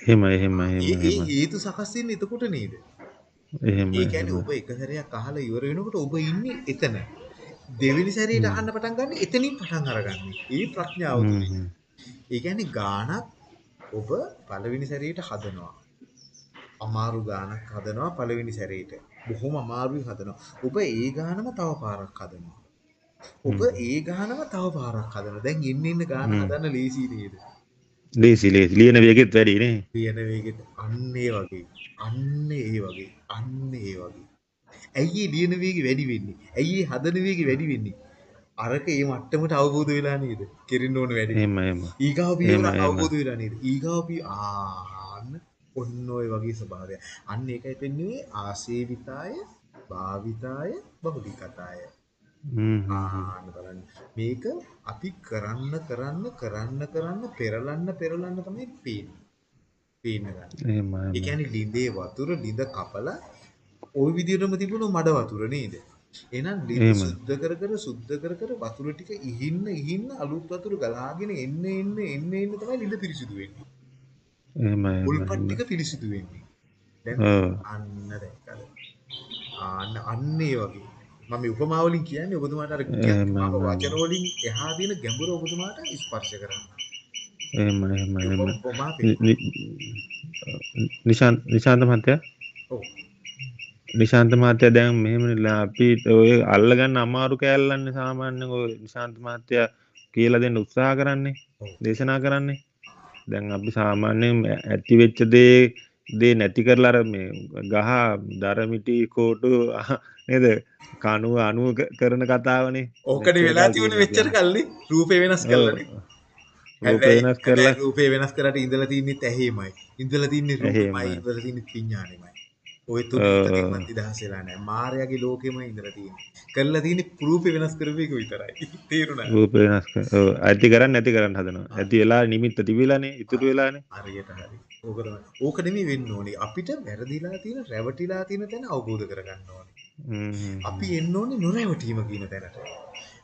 එහෙම එහෙම එහෙම ඒ හේතු සකස් වෙන්නේ එතකොට නේද? එහෙම ඒ කියන්නේ ඔබ එක සැරයක් අහලා ඉවර වෙනකොට ඔබ ඉන්නේ එතන. දෙවෙනි සැරේට අහන්න පටන් ගන්න එතනින් පටන් අරගන්නේ. ඒ ප්‍රඥාව තුලින්. ඒ කියන්නේ ගානක් ඔබ පළවෙනි සැරේට හදනවා. අමාරු ගානක් හදනවා පළවෙනි සැරේට. බොහොම අමාරුයි හදනවා. ඔබ ඒ ගානම තව පාරක් හදනවා. ඔබ. ඒ ගානම තව පාරක් හදනවා. දැන් එන්න එන්න ගාන. හදන්න ලේසි නේද? ලේසි ලේසි ලියන වේගෙත් වැඩි නේ ලියන වේගෙත් අන්න ඒ වගේ. අන්න ඒ වගේ. අන්න ඒ වගේ. ඇයි ලියන වේගෙ වැඩි වෙන්නේ? ඇයි හදන වේගෙ වැඩි වෙන්නේ? අරක ඒ මට්ටමට අවබෝධ වෙලා නේද? කෙරෙන්න ඕන වැඩේ. එහෙම එහෙම ඊගාව පියවර අවබෝධ වෙලා නේද? ඊගාව පිය ආන්න ඔන්න ඔය වගේ ස්වභාවය. අන්න ඒකයි පෙන්වන්නේ ආසේවිතාය, භාවිතාය, බහුලිකතාය. ආන්න බලන්න. මේක අපි කරන්න කරන්න කරන්න කරන්න පෙරලන්න පෙරලන්න තමයි පේන්නේ. පේන්න ගන්න. එහෙම ඒ කියන්නේ ලිඳේ වතුර ලිඳ කපලා ওই විදිහටම තිබුණ මඩ වතුර නේද? එහෙනම් එහෙම සුද්ධ කර කර සුද්ධ කර කර වතුර ටික ඉහින්න ඉහින්න අලුත් වතුර ගලාගෙන එන්න එන්න එන්න එන්න තමයි ලිඳ පිරිසිදු වෙන්නේ. එහෙම එහෙම මුල්පත් ටික පිරිසිදු වෙන්නේ. දැන් අන්න දැක්කද? අන්න අන්න ඒ වගේ. මම මේ උපමා වලින් කියන්නේ ඔබතුමාට අර වචන වලින් එහා තියෙන ගැඹුර ඔබතුමාට ස්පර්ශ කරන්න. එහෙම එහෙම එහෙම නිශාන්ත නිශාන්ත මහත්තයා ඔව්. නිශාන්ත මහත්තයා දැන් මෙහෙමනේ අපි ඔය අල්ලගන්න අමාරු කෑල්ලන්නේ සාමාන්‍යයෙන් ඔය නිශාන්ත මහත්තයා කියලා දෙන්න උත්සාහ කරන්නේ. දේශනා කරන්නේ දැන් අපි සාමාන්‍යයෙන් ඇති වෙච්ච දේ දේ නැති කරලා අර මේ ගහ දරමිටි කෝටු නේද කනුව අනුව ක- කරන කතාවනේ ඕකනේ වෙලා තියෙනවා මෙච්චර කල්ලි රූපේ වෙනස් කරලානේ. රූප වෙනස් කරලා රූපේ වෙනස් කරාට ඉඳලා තින්නේ ඇහිමයි. ඉඳලා තින්නේ රූපෙමයි ඉඳලා තින්නේ විඥානෙමයි. ඔය තුන ඔව් එකකින්වත් නිදහස් වෙලා නැහැ. මායාවේ ලෝකෙම ඉඳලා තියෙන්නේ. කරලා තියෙන්නේ රූපේ වෙනස් කරපු එක විතරයි. තේරුණා? රූප වෙනස් කර ඇති කරන්න නැති කරන්න හදනවා. ඇති වෙලා නිමිත්ත තිබිලානේ ඉතුරු වෙලානේ හරියට හරි. ඕක තමයි. ඕක නෙමෙයි වෙන්න ඕනේ. අපිට වැරදිලා තියෙන රැවටිලා තියෙන තැන අවබෝධ කරගන්න ඕනේ. අපි එන්න ඕනේ නොරැවටීම කියන තැනට.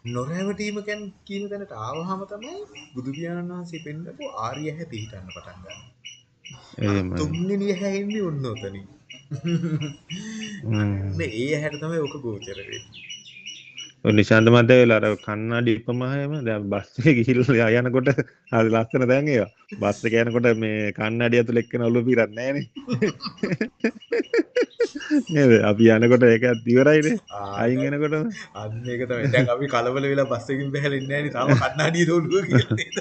නොරැවටීම කියන තැනට ආවහම තමයි බුදු පියාණන් වහන්සේ පෙන්නපු ආර්ය හැ පිහිටන්න පටන් ගන්න. එහෙමයි තුන්වෙනි හැ එන්නේ ඔන්න ඔතනින්. ඒ ඇහැට තමයි ඕක ගෝචර වෙන්නේ. ඔය නිශාන්ත මහත්තයා වෙලා අර කන්නාඩි ඉපමහයම දැන් බස් එකේ ගිහිල්ලා යනකොට හරි ලස්සන දැන් ඒවා බස් එක යනකොට මේ කන්නාඩි ඇතුළ එක්කන ඔළුව පිරන්නේ නැහනේ නේද අපි යනකොට ඒක තමයි. දැන් අපි කලබල වෙලා බස් එකකින් බහැලා ඉන්නේ නැහැ නේ. තාම කණ්ණාඩියේ දෝලුව කියලා නේද?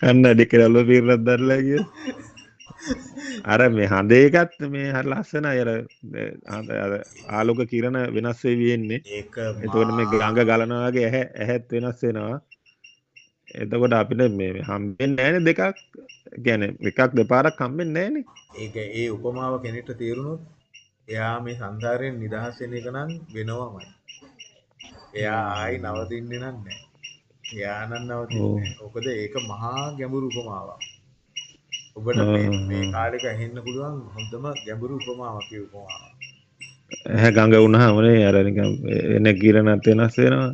කන්නාඩි එක්කන අර මේ හඳ එකත් මේ හරි ලස්සනයි අර ආලෝක කිරණ වෙනස් වෙවි එන්නේ ඒක එතකොට මේ ගඟ ගලනවා වගේ ඇහැ ඇහත් වෙනස් වෙනවා එතකොට අපිට මේ හම්බෙන්නේ නැහැනේ දෙකක් කියන්නේ එකක් දෙපාරක් හම්බෙන්නේ නැහැනේ ඒක ඒ උපමාව කෙනෙක්ට තේරුණොත් එයා මේ සංසාරයෙන් නිදහස් වෙන එක නම් වෙනවමයි. එයා ආයි නවතින්නේ නැහැ. එයා නම් නවතින්නේ. මොකද ඒක මහා ගැඹුරු උපමාවක්. ඔබට මේ මේ කාලෙක ඇහෙන්න පුළුවන් හොඳම ගැඹුරු උපමාවක් ඒ උපමාව. ඇහැ ගඟ වුණාමනේ අර නිකන් එන කිරණත් වෙනස් වෙනවා.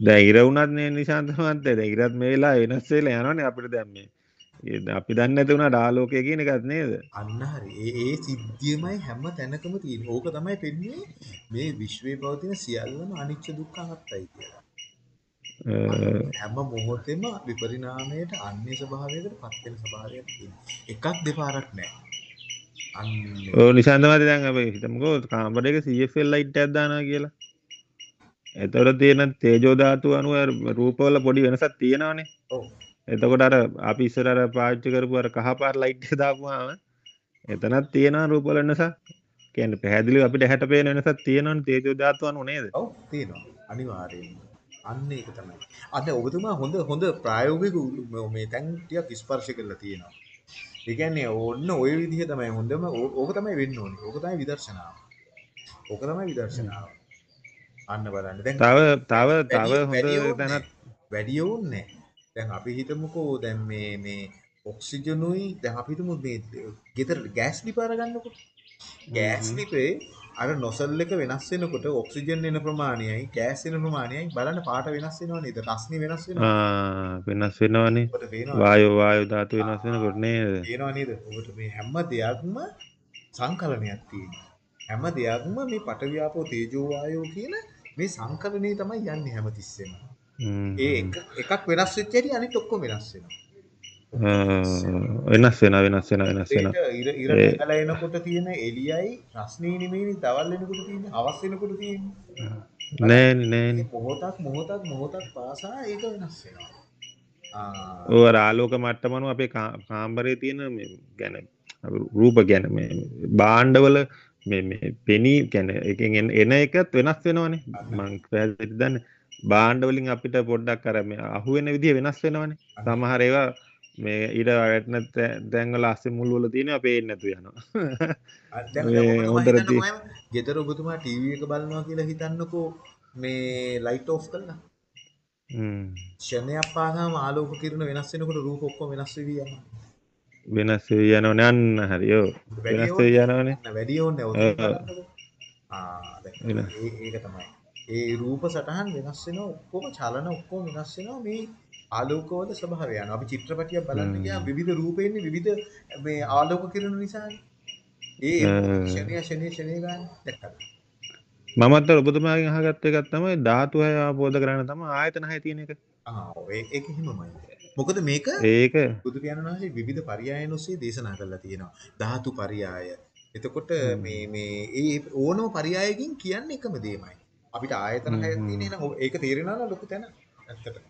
දැන් ඉර වුණත් නේ නිශාන්ත මහත්තයා දැන් ඉරත් මේ වෙලාව වෙනස් වෙලා යනවනේ අපිට දැන් මේ. අපි දන්නේ නැති වුණාට ආලෝකය කියන එකත් නේද? අන්න හරි. ඒ ඒ සිද්ධියමයි හැම තැනකම තියෙන්නේ. ඕක තමයි පෙන්නේ මේ විශ්වයේ පවතින සියල්ලම අනිච්ච දුක්ඛ අනාත්තයි කියලා. හැම මොහොතෙම විපරිණාමයට අන්‍ය ස්වභාවයකට පත් වෙන ස්වභාවයක් තියෙනවා. එකක් දෙපාරක් නෑ. ඕ නිශාන්ත මහත්තයා දැන් අපි හිතමුකෝ කාමරයක CFL ලයිට් එකක් දානවා කියලා. එතකොට තියෙන තේජෝ ධාතුව අනුව රූපවල පොඩි වෙනසක් තියෙනවානේ. ඔව්. එතකොට අර අපි ඉස්සර අර පාවිච්චි කරපු අර කහ පාට ලයිට් එක දාපුවාම එතනත් තියෙනවා රූපවල වෙනසක්. කියන්නේ පැහැදිලිව අපිට ඇහැට පේන වෙනසක් තියෙනවනේ තේජෝ ධාතුව අනුව නේද? ඔව් තියෙනවා. අනිවාර්යයෙන්ම. අන්න ඒක තමයි. අද ඔබතුමා හොඳ හොඳ ප්‍රායෝගික මේ තැන් ටිකක් ස්පර්ශ කරලා තියෙනවා. ඒ කියන්නේ ඕන්න ওই විදිහ තමයි හොඳම ඕක තමයි වෙන්න ඕනේ. ඕක තමයි විදර්ශනාව. ඕක තමයි විදර්ශනාව. අන්න බලන්න. දැන් තව තව තව හොඳ තැනක් වැඩි ඕනේ දැන් අපි හිතමුකෝ දැන් මේ මේ ඔක්සිජනුයි දැන් අපි හිතමු මේ ගෙදර ගෑස් ලිප අරගන්නකො ගෑස් ලිපේ අර නොසල් එක වෙනස් වෙනකොට ඔක්සිජන් එන ප්‍රමාණයයි ගෑස් එන ප්‍රමාණයයි බලන්න පාට වෙනස් වෙනවා නේද රස්නේ වෙනස් වෙනවා වෙනස් වෙනවනේ. වායෝ වායෝ ධාතු වෙනස් වෙනකොට නේද? පේනවා නේද? ඔබට මේ හැම දෙයක්ම සංකලනයක් තියෙනවා. හැම දෙයක්ම මේ පටවියාපෝ තේජෝ වායෝ කියන මේ සංකලනේ තමයි යන්නේ හැමතිස්සෙම. හ්ම්. ඒ එක එකක් වෙනස් වෙච්ච හැටි අනිත් ඔක්කොම වෙනස් වෙනවා වෙනස් වෙනවා වෙනස් වෙනවා වෙනස් වෙනවා. ඒට ඉර ඉර ඒ- නැගලා එනකොට තියෙන එළියයි රස්නේ නෙමෙයිනේ දවල් එනකොට තියෙන්නේ හවස් වෙනකොට තියෙන්නේ නෑනේ නෑනේ. මොහොතක් මොහොතක් මොහොතක් පාසා ඒක වෙනස් වෙනවා. ආ. ඕ අර ආලෝක මට්ටම අනුව අපේ කා- කාමරයේ තියෙන මේ ගැන රූප ගැන මේ භාණ්ඩවල මේ මේ පෙනී ගැන එකෙන් එන- එකත් වෙනස් වෙනවනේ. මං පැහැදිලි දන්නේ. භාණ්ඩ වලින් අපිට පොඩ්ඩක් අර මේ අහුවෙන විදිහ වෙනස් වෙනවනේ. සමහර ඒවා මේ ඊට වැටෙන තැන්වල අස්සේ මුල් වල තියෙනවා පේන්නේ නැතු යනවා. හොඳට ගෙදර ඔබතුමා ටීවී එක බලනවා කියලා හිතන්නකෝ මේ ලයිට් ඕෆ් කරලා. ෂණයක් පාගාම ආලෝක කිරණ වෙනස් වෙනකොට රූප ඔක්කොම වෙනස් වෙවි යනවා. වෙනස් වෙවි යනවනේ අන්න හරියෝ වෙනස් වෙවි යනවනේ. වැඩි ඕනේ. ඒක තමයි. ඒ රූප සටහන් වෙනස් වෙනවා. ඔක්කොම චලන ඔක්කොම වෙනස් වෙනවා. මේ ආලෝකවල ස්වභාවය යනවා. අපි චිත්‍රපටියක් බලන්න. ගියාම විවිධ රූප එන්නේ විවිධ මේ ආලෝක කිරණ නිසානේ. ඒ. ෂණය ෂණය ෂණය ගන්න දැක්කද? මමත් අර ඔබතුමාගෙන් අහගත්ත එකක් තමයි ධාතු හය අවබෝධ කරගන්න තමයි ආයතන හය තියෙන එක ආ ඒක හිමමයි. මොකද මේක ඒක බුදු පියාණන් වහන්සේ විවිධ පරයයන් ඔස්සේ දේශනා කරලා තියෙනවා. ධාතු පරයය. එතකොට මේ මේ ඒ ඕනම පරයයකින් කියන්නේ එකම දෙයමයි. අපිට ආයතන හයක්. තියෙන නම් ඒක තේරෙනවා ලොකු තැන. ඇත්තට.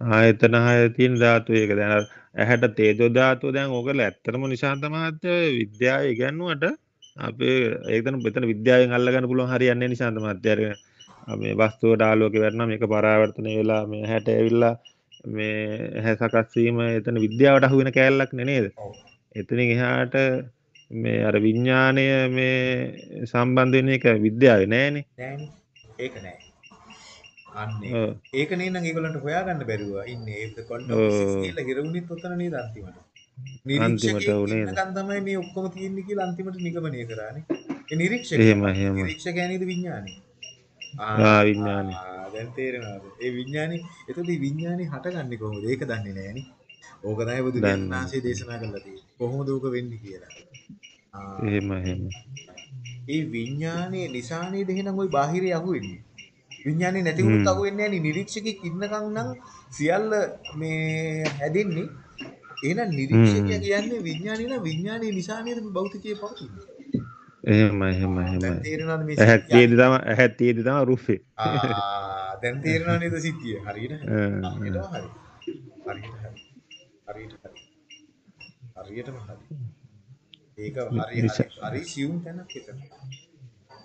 ආයතන හය තියෙන ධාතු ඒක දැන් ඇහැට තේජෝ ධාතුව දැන් ඕකල ඇත්තටම නිශාන්ත මහත්තයා විද්‍යාව ඉගැන්නුවට අපේ ඒකන මෙතන විද්‍යාවෙන් අල්ලගන්න පුළුවන් හරියන්නේ නිශාන්ත මහත්තයා මේ වස්තුවට ආලෝකය වැටෙනවා මේක පරාවර්තනය වෙලා මේ ඇහැට ඇවිල්ලා මේ ඇහැ සකස් වීම එතන විද්‍යාවට අහු වෙන කෑල්ලක් නේ නේද. එතනින් එහාට මේ අර විඥාණය මේ සම්බන්ධ වෙන එක විද්‍යාවේ නෑනේ නෑනේ. ඒක නෑ. අන්නේ. ඒක නේ නම් ඒගොල්ලන්ට හොයාගන්න බැරුව ඉන්නේ. ඒක. ෆිසික්ස් කියලා හිරුණිත් උතන නේද අන්තිමට. නිරීක්ෂකයෙක් තමයි මේ ඔක්කොම තියෙන්නේ කියලා අන්තිමට නිගමනය කරානේ. ඒ නිරීක්ෂකයා. එහෙමයි එහෙමයි නිරීක්ෂකයා නේද විඥානේ. ආ විඥානේ දැන් තේරෙනවද? ඒ විඥානේ එතකොට මේ විඥානේ හටගන්නේ කොහොමද? ඒක දන්නේ නෑනේ. ඕක තමයි බුදු වහන්සේ දේශනා කරලා තියෙන්නේ. කොහොමද ඕක වෙන්නේ කියලා. ආ, එහෙම එහෙම ඒ විඥානේ නිසා නේද එහෙනම් ওই බාහිරේ අහුවෙන්නේ. විඥානේ නැති වුණොත් හ්ම්. අහුවෙන්නේ නෑනේ. නිරීක්ෂකෙක් ඉන්නකම් නම් සියල්ල මේ හැදෙන්නේ. එහෙනම් නිරීක්ෂකයා. කියන්නේ විඥානේ නම් විඥානේ නිසා නේද මේ භෞතිකයේ පවතින්නේ. එහෙමයි එහෙමයි එහෙමයි තේරෙනවද මේ ඇහත්? තියෙදි තම ඇහත් තියෙදි තම රුෆේ ආ දැන් තේරෙනව නේද සිද්ධිය? හරියට හරියටම හරි. හරියට හරි. හරියට හරි. හරියටම හරි. ඒක හරි හරි සියුම් තැනක් එතන.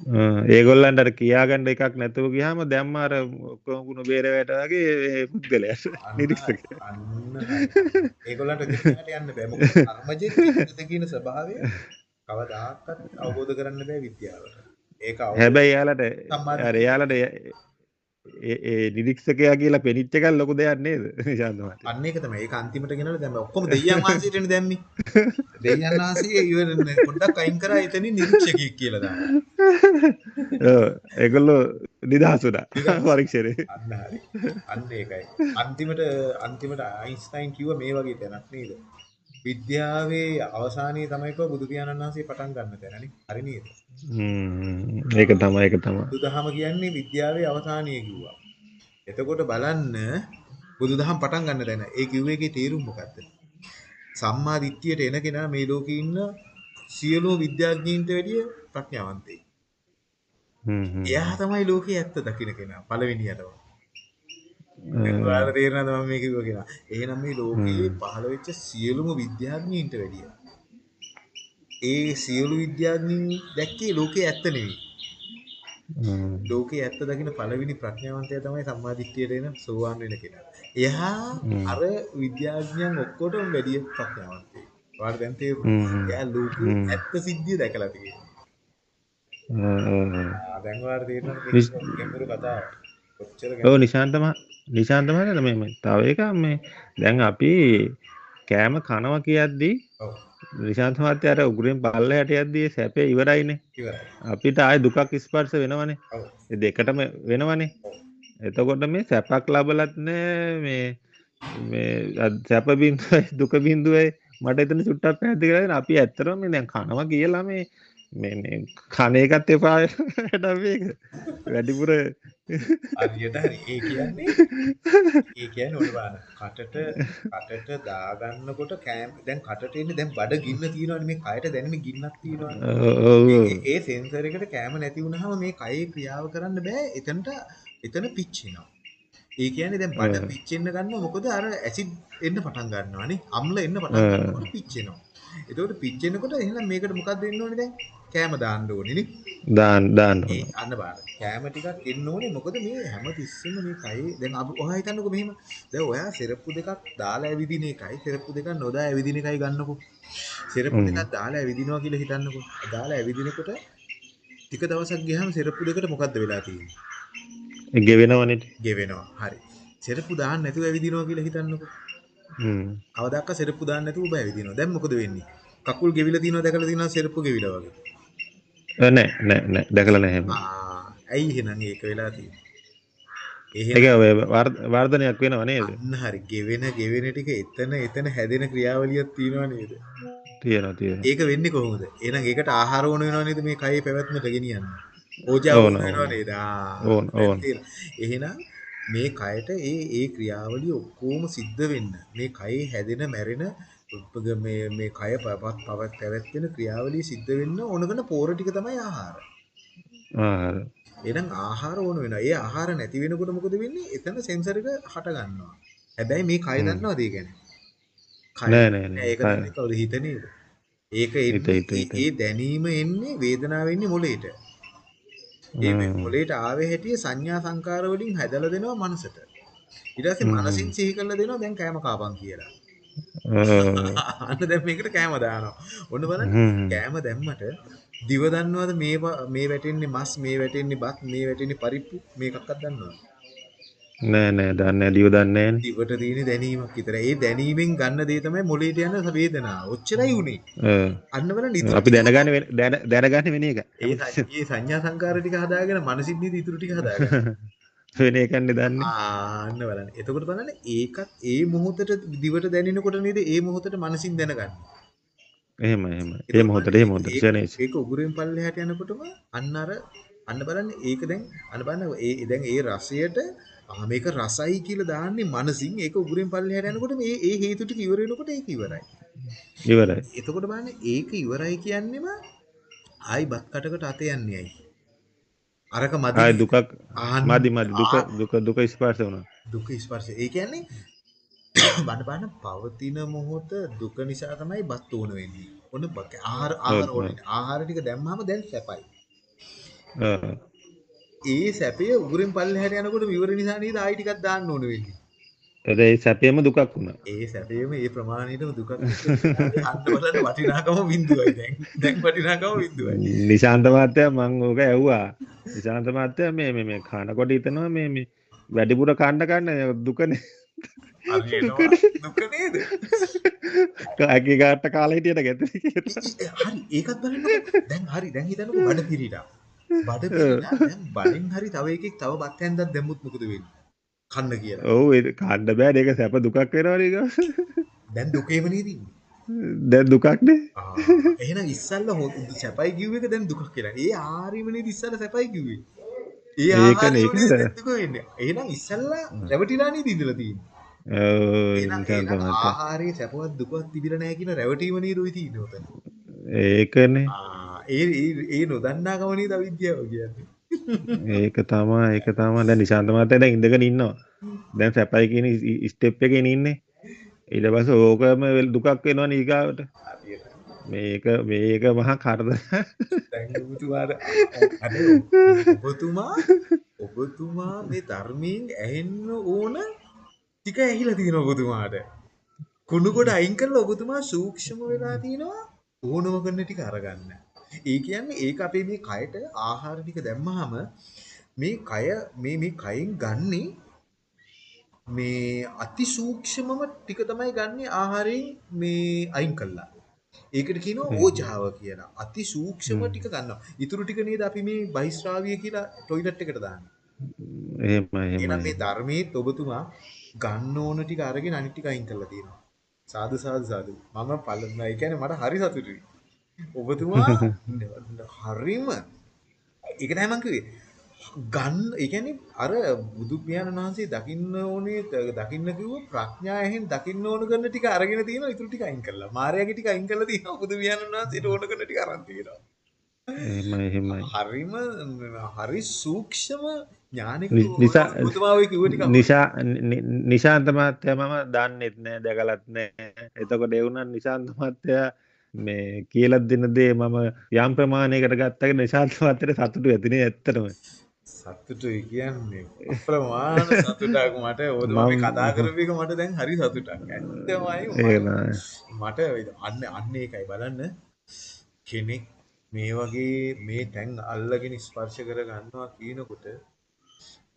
ඒගොල්ලන්ට අර කියාගන්න එකක් නැතුව ගියාම දැම්ම අර ඔක්කොම ගුණ බේරවට වගේ ඒ පුද්ගලයාට අන්න නිරීක්ෂක හරි. අන්න හරි. ඒගොල්ලන්ට දෙන්නට යන්න බෑ. මොකද කර්මජෙත් කියන ස්වභාවය කවදාකවත් අවබෝධ කරන්න බෑ විද්‍යාවට. ඒක හැබැයි සම්මාදිට්ඨිය. අර ඒ නිරීක්ෂකයා කියලා පෙනිච්ච එකක් ලොකු දෙයක් නේද? නිශාන්ත මහත්තයා. අන්න ඒක තමයි. ඒක අන්තිමට ගෙනල්ලා දැන් ඔක්කොම දෙයයන් වහන්සේටනේ දැම්මේ. දෙයයන් වහන්සේ ඉවර පොඩ්ඩක් අයින් කරා එතනින් නිරීක්ෂකයෙක් කියලා දානවා ඔව්. ඒගොල්ලෝ නිදහස් වුණා. පරීක්ෂණේ අන්න හරි. අන්න ඒකයි. අන්තිමට අන්තිමට අයින්ස්ටයින් කිව්ව මේ වගේ තැනක් නේද විද්‍යාවේ අවසානයේ තමයි කව බුදු පියාණන් වහන්සේ පටන් ගන්න තැනනේ හරි නේද හ්ම් ඒක තමයි ඒක තමයි බුදුදහම කියන්නේ විද්‍යාවේ අවසානය කිව්වා. එතකොට බලන්න බුදුදහම පටන් ගන්න තැන. ඒ කිව්වේ එකේ තේරුම මොකද්ද? සම්මා දිට්ඨියට එන කෙනා මේ ලෝකේ ඉන්න සියලුම විද්‍යාඥයින්ට වැඩිය ප්‍රඥාවන්තයෙක්. හ්ම් හ්ම් එයා තමයි ලෝකේ ඇත්ත දකින්න කෙනා පළවෙනියටම. දැන් ඔයාලට තේරෙනවද මම මේ කිව්ව කෙනා? එහෙනම් මේ ලෝකේ පහළ වෙච්ච සියලුම විද්‍යාඥයින්ට වැඩිය ඒ සියලු විද්‍යාඥයින් දැක්කේ ලෝකේ ඇත්ත නෙවෙයි. හ්ම් ලෝකේ ඇත්ත දකින පළවෙනි ප්‍රඥාවන්තයා තමයි සම්මාදිට්ඨියට එන සෝවාන් වෙන කෙනා. එයා හ්ම්. අර විද්‍යාඥයන් ඔක්කොටම වැඩිය ප්‍රඥාවන්තයෙක්. ඔයාලට දැන් හ්ම් තේරුණා. හ්ම්. එයා ලෝකේ. ඇත්ත සිද්ධිය දැකලා තියෙනවා. දැන් නිස්- මේක ගැඹුරු කතාව. ඔව්. නිශාන්ත නිශාන්ත මහත්තයා මේ තව එකක් මේ දැන් අපි කෑම කනවා කියද්දී ඔව්. නිශාන්ත මහත්තයා අර උගුරෙන් පල්ලෙහාට යද්දී සැපේ ඉවරයිනේ ඉවරයි. අපිට ආයේ දුකක් ස්පර්ශ වෙනවනේ ඔව්. ඒ දෙකටම වෙනවනේ. එතකොට මේ සැපක් ලබලත් නෑ මේ මේ සැප බින්දුවයි දුක බින්දුවයි මට එතන චුට්ටක් පැහැදිලි කරලා. අපි ඇත්තටම මේ දැන් කනවා කියලා මේ මේ මේ කන එකත් එපා මේක වැඩිපුර හරි. ඒ කියන්නේ ඒ ඔන්න බලන්න. කටට කටට දාගන්නකොට කෑම දැන් කටට එන්නේ දැන් බඩ ගින්න තියෙනවනේ මේ කයට දැනෙන ගින්නක් තියෙනවනේ. ඒ- සෙන්සර් එකට කැම නැති වුනහම මේ කයේ ක්‍රියාව කරන්න බෑ එතනට එතන පිච්චෙනවා. ඒ කියන්නේ දැන් බඩ. පිච්චෙන්න ගන්නවා මොකද අර ඇසිඩ් එන්න පටන් ගන්නවානේ. අම්ල එන්න පටන්. ගන්නකොට පිච්චෙනවා. එතකොට පිච්චෙනකොට එහෙනම් මේකට මොකක්ද වෙන්න ඕනේ දැන්? කෑම දාන්න ඕනේ නේ. දාන්න දාන්න ඕන. අන්න බලන්න. කෑම ටිකක් එන්න ඕනේ මොකද මේ හැම තිස්සෙම මේ කයේ දැන් අපි ඔයා හිතන්නකෝ මෙහෙම. දැන් ඔයා සිරප්පු දෙකක් දාලා ඇවිදින එකයි සිරප්පු දෙකක් නොදා ඇවිදින එකයි ගන්නකෝ. සිරප්පු. දෙකක් දාලා ඇවිදිනවා කියලා හිතන්නකෝ. දාලා ඇවිදිනකොට ටික දවසක් ගියාම සිරප්පු දෙකට මොකද්ද වෙලා තියෙන්නේ? ගෙවෙනවනේ. ගෙවෙනවා. හරි. සිරප්පු දාන්න නැතුව ඇවිදිනවා කියලා හිතන්නකෝ. හ්ම්. කවදාක සිරප්පු දාන්න නැතුව ඔබ ඇවිදිනවා. දැන් මොකද වෙන්නේ? කකුල් ගෙවිලා තියෙනවා දැකලා තියෙනවා සිරප්පු ගෙවිලා වගේ. නෑ නෑ නෑ දැකලා නෑ එහෙම. ආ ඇයි එහෙනම් ඒක වෙලා තියෙන්නේ? ඒක ඔය වර්ධ- වර්ධනයක් වෙනව නේද? අන්න හරි ගෙවෙන ගෙවෙන ටික එතන එතන හැදෙන ක්‍රියාවලියක් තියෙනවා නේද? තියෙනවා තියෙනවා. ඒක වෙන්නේ කොහොමද? එහෙනම් ඒකට ආහාර ඕන වෙනව නේද මේ කයේ පැවැත්මට ගෙනියන්න? ඕජාව ඕන, වෙනව. නේද? ඕන, ඕන. එහෙනම් මේ කයට ඒ ඒ ක්‍රියාවලිය ඔක්කොම සිද්ධ වෙන්න මේ කයේ හැදෙන මැරෙන උපග- මේ මේ කය පවත් පවත් පැවැත්වෙන ක්‍රියාවලිය සිද්ධ වෙන්න ඕනකන පෝර ටික තමයි ආහාර. ආහාර. එහෙනම් ආහාර ඕන වෙනවා. ඒ ආහාර නැති වෙනකොට මොකද වෙන්නේ? එතන සෙන්සර් එක හට ගන්නවා. හැබැයි මේ කය. දන්නවද ඒ ගැන? නෑ නෑ නෑ. ඒක දන්නේ කවුද හිත නේද? ඒක. ඒ දැනීම එන්නේ වේදනාව එන්නේ මොළේට. ඒ. මොළේට ආවේ හැටිය සංඥා සංකාර වලින් හැදලා දෙනවා මනසට. ඊට පස්සේ. මනසින් සිහි කරලා දෙනවා දැන් කෑම කාපන් කියලා. අන්න දැන් මේකට කෑම දානවා. ඔන්න බලන්න හ්ම්. කෑම දැම්මට දිව දන්නවද මේ මේ වැටෙන්නේ මස් මේ වැටෙන්නේ බත් මේ වැටෙන්නේ පරිප්පු මේකක්වත් දන්නවද? නෑ නෑ දන්නේ නෑ දිව දන්නේ නෑනේ. දිවට තියෙන දැනීමක් විතරයි. ඒ දැනීමෙන් ගන්න දේ තමයි මොළේට යන වේදනාව. ඔච්චරයි උනේ. ඔව්. අන්න බලන්න ඉතුරු අපි දැනගන්න දැන දැනගන්න වෙන එක. ඒ සංඥා සංකාර ටික හදාගෙන මානසික නීති ඉතුරු ටික හදාගන්න. වෙන එකන්නේ දන්නේ. ආන්න බලන්න. එතකොට බලන්න ඒකත් ඒ මොහොතට දිවට දැනෙනකොට නේද ඒ මොහොතට මනසින් දැනගන්නේ. එහෙම එහෙම. ඒ මොහොතට ඒ බලන්න මොහොතට ඒක- උගුරෙන් පල්ලෙහාට යනකොටම අන්න අර අන්න බලන්න ඒක දැන් අන්න බලන්න ඒ දැන් ඒ රසයට ආ මේක රසයි කියලා දාන්නේ මනසින් ඒක උගුරෙන් පල්ලෙහාට යනකොට මේ ඒ හේතු ටික ඉවර වෙනකොට ඒක ඉවරයි. ඉවරයි. එතකොට බලන්න ඒක ඉවරයි කියන්නේම ආයි බත් කටකට අත යන්නේ ඇයි? අරක මදි. ආයි දුකක් මදි මදි දුක දුක දුක ස්පර්ශ වුණා. දුක ස්පර්ශය. ඒ කියන්නේ බඩ බඩ පවතින මොහොත දුක නිසා තමයි බත් උන වෙන්නේ. ඔන්න බක ආහාර ආහාර. ඕනේ. ආහාර ටික දැම්මම දැන් සැපයි. ඒ සැපය උගුරෙන් පල්ලෙහාට යනකොට ඉවර නිසා නේද ආයි ටිකක් දාන්න ඕන වෙන්නේ. ඒ සැපේම දුකක් වුණා. ඒ සැපේම ඒ ප්‍රමාණයටම දුකක් අන්න බලන්න වටිනාකම බිඳුවයි. දැන්. දැන් වටිනාකම බිඳුවයි. නිශාන්ත මහත්තයා මං ඕක ඇහුවා. නිශාන්ත මහත්තයා මේ මේ මේ කනකොට හිතනවා මේ මේ වැඩිපුර කන්න කන්න දුකනේ දුක නේද? කාගේ ගාට කාලා හිටියට ගැත හරි ඒකත් බලන්නකො දැන් හරි දැන් හිතන්නකො බඩ පිරීලා. බඩ පිරීලා දැන් බඩෙන් හරි තව එකෙක් තව බත් හැන්දක් දැම්මුත් මොකද වෙන්නේ කන්න කියලා ඔව් කණ්ඩ බෑ ඒක සැප දුකක් වෙනවනක දැන් දුකේම නේද ඉන්නේ දැ දුකක්නේ ආ, එහෙනම් ඉස්සල්ල හොඳ සැපයි කිව්ව එක දැන් දුකක් කියලා. ඒ ආහාරෙම නේද ඉස්සල්ල සැපයි කිව්වේ. ඒ ඒකනේ, දැන්. එහෙනම් ඉස්සල්ලා රැවටිලා නේද ඉඳලා තියෙන්නේ. එහෙනම් නිශාන්ත එහෙනම් මහත්තයා ආහාරයේ සැපවත් දුකවත් තිබිලා නැහැ කියන රැවටීම නේද ඔය තියෙන්නේ උතන. ඒකනේ ඒ ඒ නොදන්නා කම නේද අවිද්‍යාව කියන්නේ. ඒක තමා ඒක තමා දැන් නිශාන්ත මහත්තයා දැන් ඉඳගෙන ඉන්නවා දැන් සැපයි කියන ස්ටෙප් එකේ ඉන්නේ ඊට පස්සේ ඕකම වෙල්- දුකක් වෙනවනේ ඊගාවට හරියට. මේක මේක මහා කරදර දැන් ඔබතුමාට අද ඔබතුමා ඔබතුමා මේ ධර්මයෙන් ඇහෙන්න ඕන ටික ඇහිලා තියෙනවා ඔබතුමාට. කුණු කොට අයින් කරලා ඔබතුමා සූක්ෂම වෙලා තිනවා ඕනම කරන ටික අරගන්න. ඒ කියන්නේ ඒක අපේ මේ කයට ආහාර ටික දැම්මහම මේ කය මේ මේ කයෙන් ගන්නේ මේ අති සූක්ෂමම ටික තමයි ගන්නෙ ආහාරයෙන් මේ අයින් කළා. ඒකට කියනවා. ඕජාව කියලා. අති සූක්ෂම හ්ම්. ටික ගන්නවා. ඊටු ටික නේද අපි මේ බහිස්රාවිය කියලා টয়ලට් එකට දාන්නේ. එහෙමයි එහෙනම් මේ එහෙමයි ධර්මයේත් ඔබතුමා ගන්න ඕන ටික අරගෙන අනිත් ටික අයින් කරලා තියෙනවා. සාදු සාදු සාදු. මම පළම ඒ කියන්නේ මට හරි සතුටුයි. ඔබතුමා හරිම ඒක තමයි මම කිව්වේ. ගන්න ඒ කියන්නේ අර බුදු පියාණන් වහන්සේ දකින්න ඕනේ දකින්න කිව්ව ප්‍රඥාවෙන් දකින්න ඕන කරන ටික අරගෙන තියෙනවා ඊටු ටික අයින් කරලා. මාර්යාගේ ටික අයින් කරලා තියෙනවා බුදු පියාණන් වහන්සේට ඕන කරන ටික අරන් තියෙනවා. එහෙමයි එහෙමයි හරිම හරි සූක්ෂම නිසා නිශාන්ත මහත්තයා මම දන්නෙත් නෑ දැකලත් නෑ එතකොට එවුනත් නිශාන්ත මහත්තයා මේ කියලත් දෙන දේ මම යම් ප්‍රමාණයකට ගත්තක නිශාන්ත මහත්තයට සතුටු ඇතිනේ ඇත්තටම. සතුටුයි කියන්නේ අප්‍රමාණ සතුටක් මට. මේ මම- කතා කරපු එක මට දැන් හරි සතුටක්. ඇත්තමයි. මට. අන්න අන්න ඒකයි බලන්න. කෙනෙක් මේ වගේ මේ තැන් අල්ලගෙන ස්පර්ශ කර ගන්නවා කියනකොට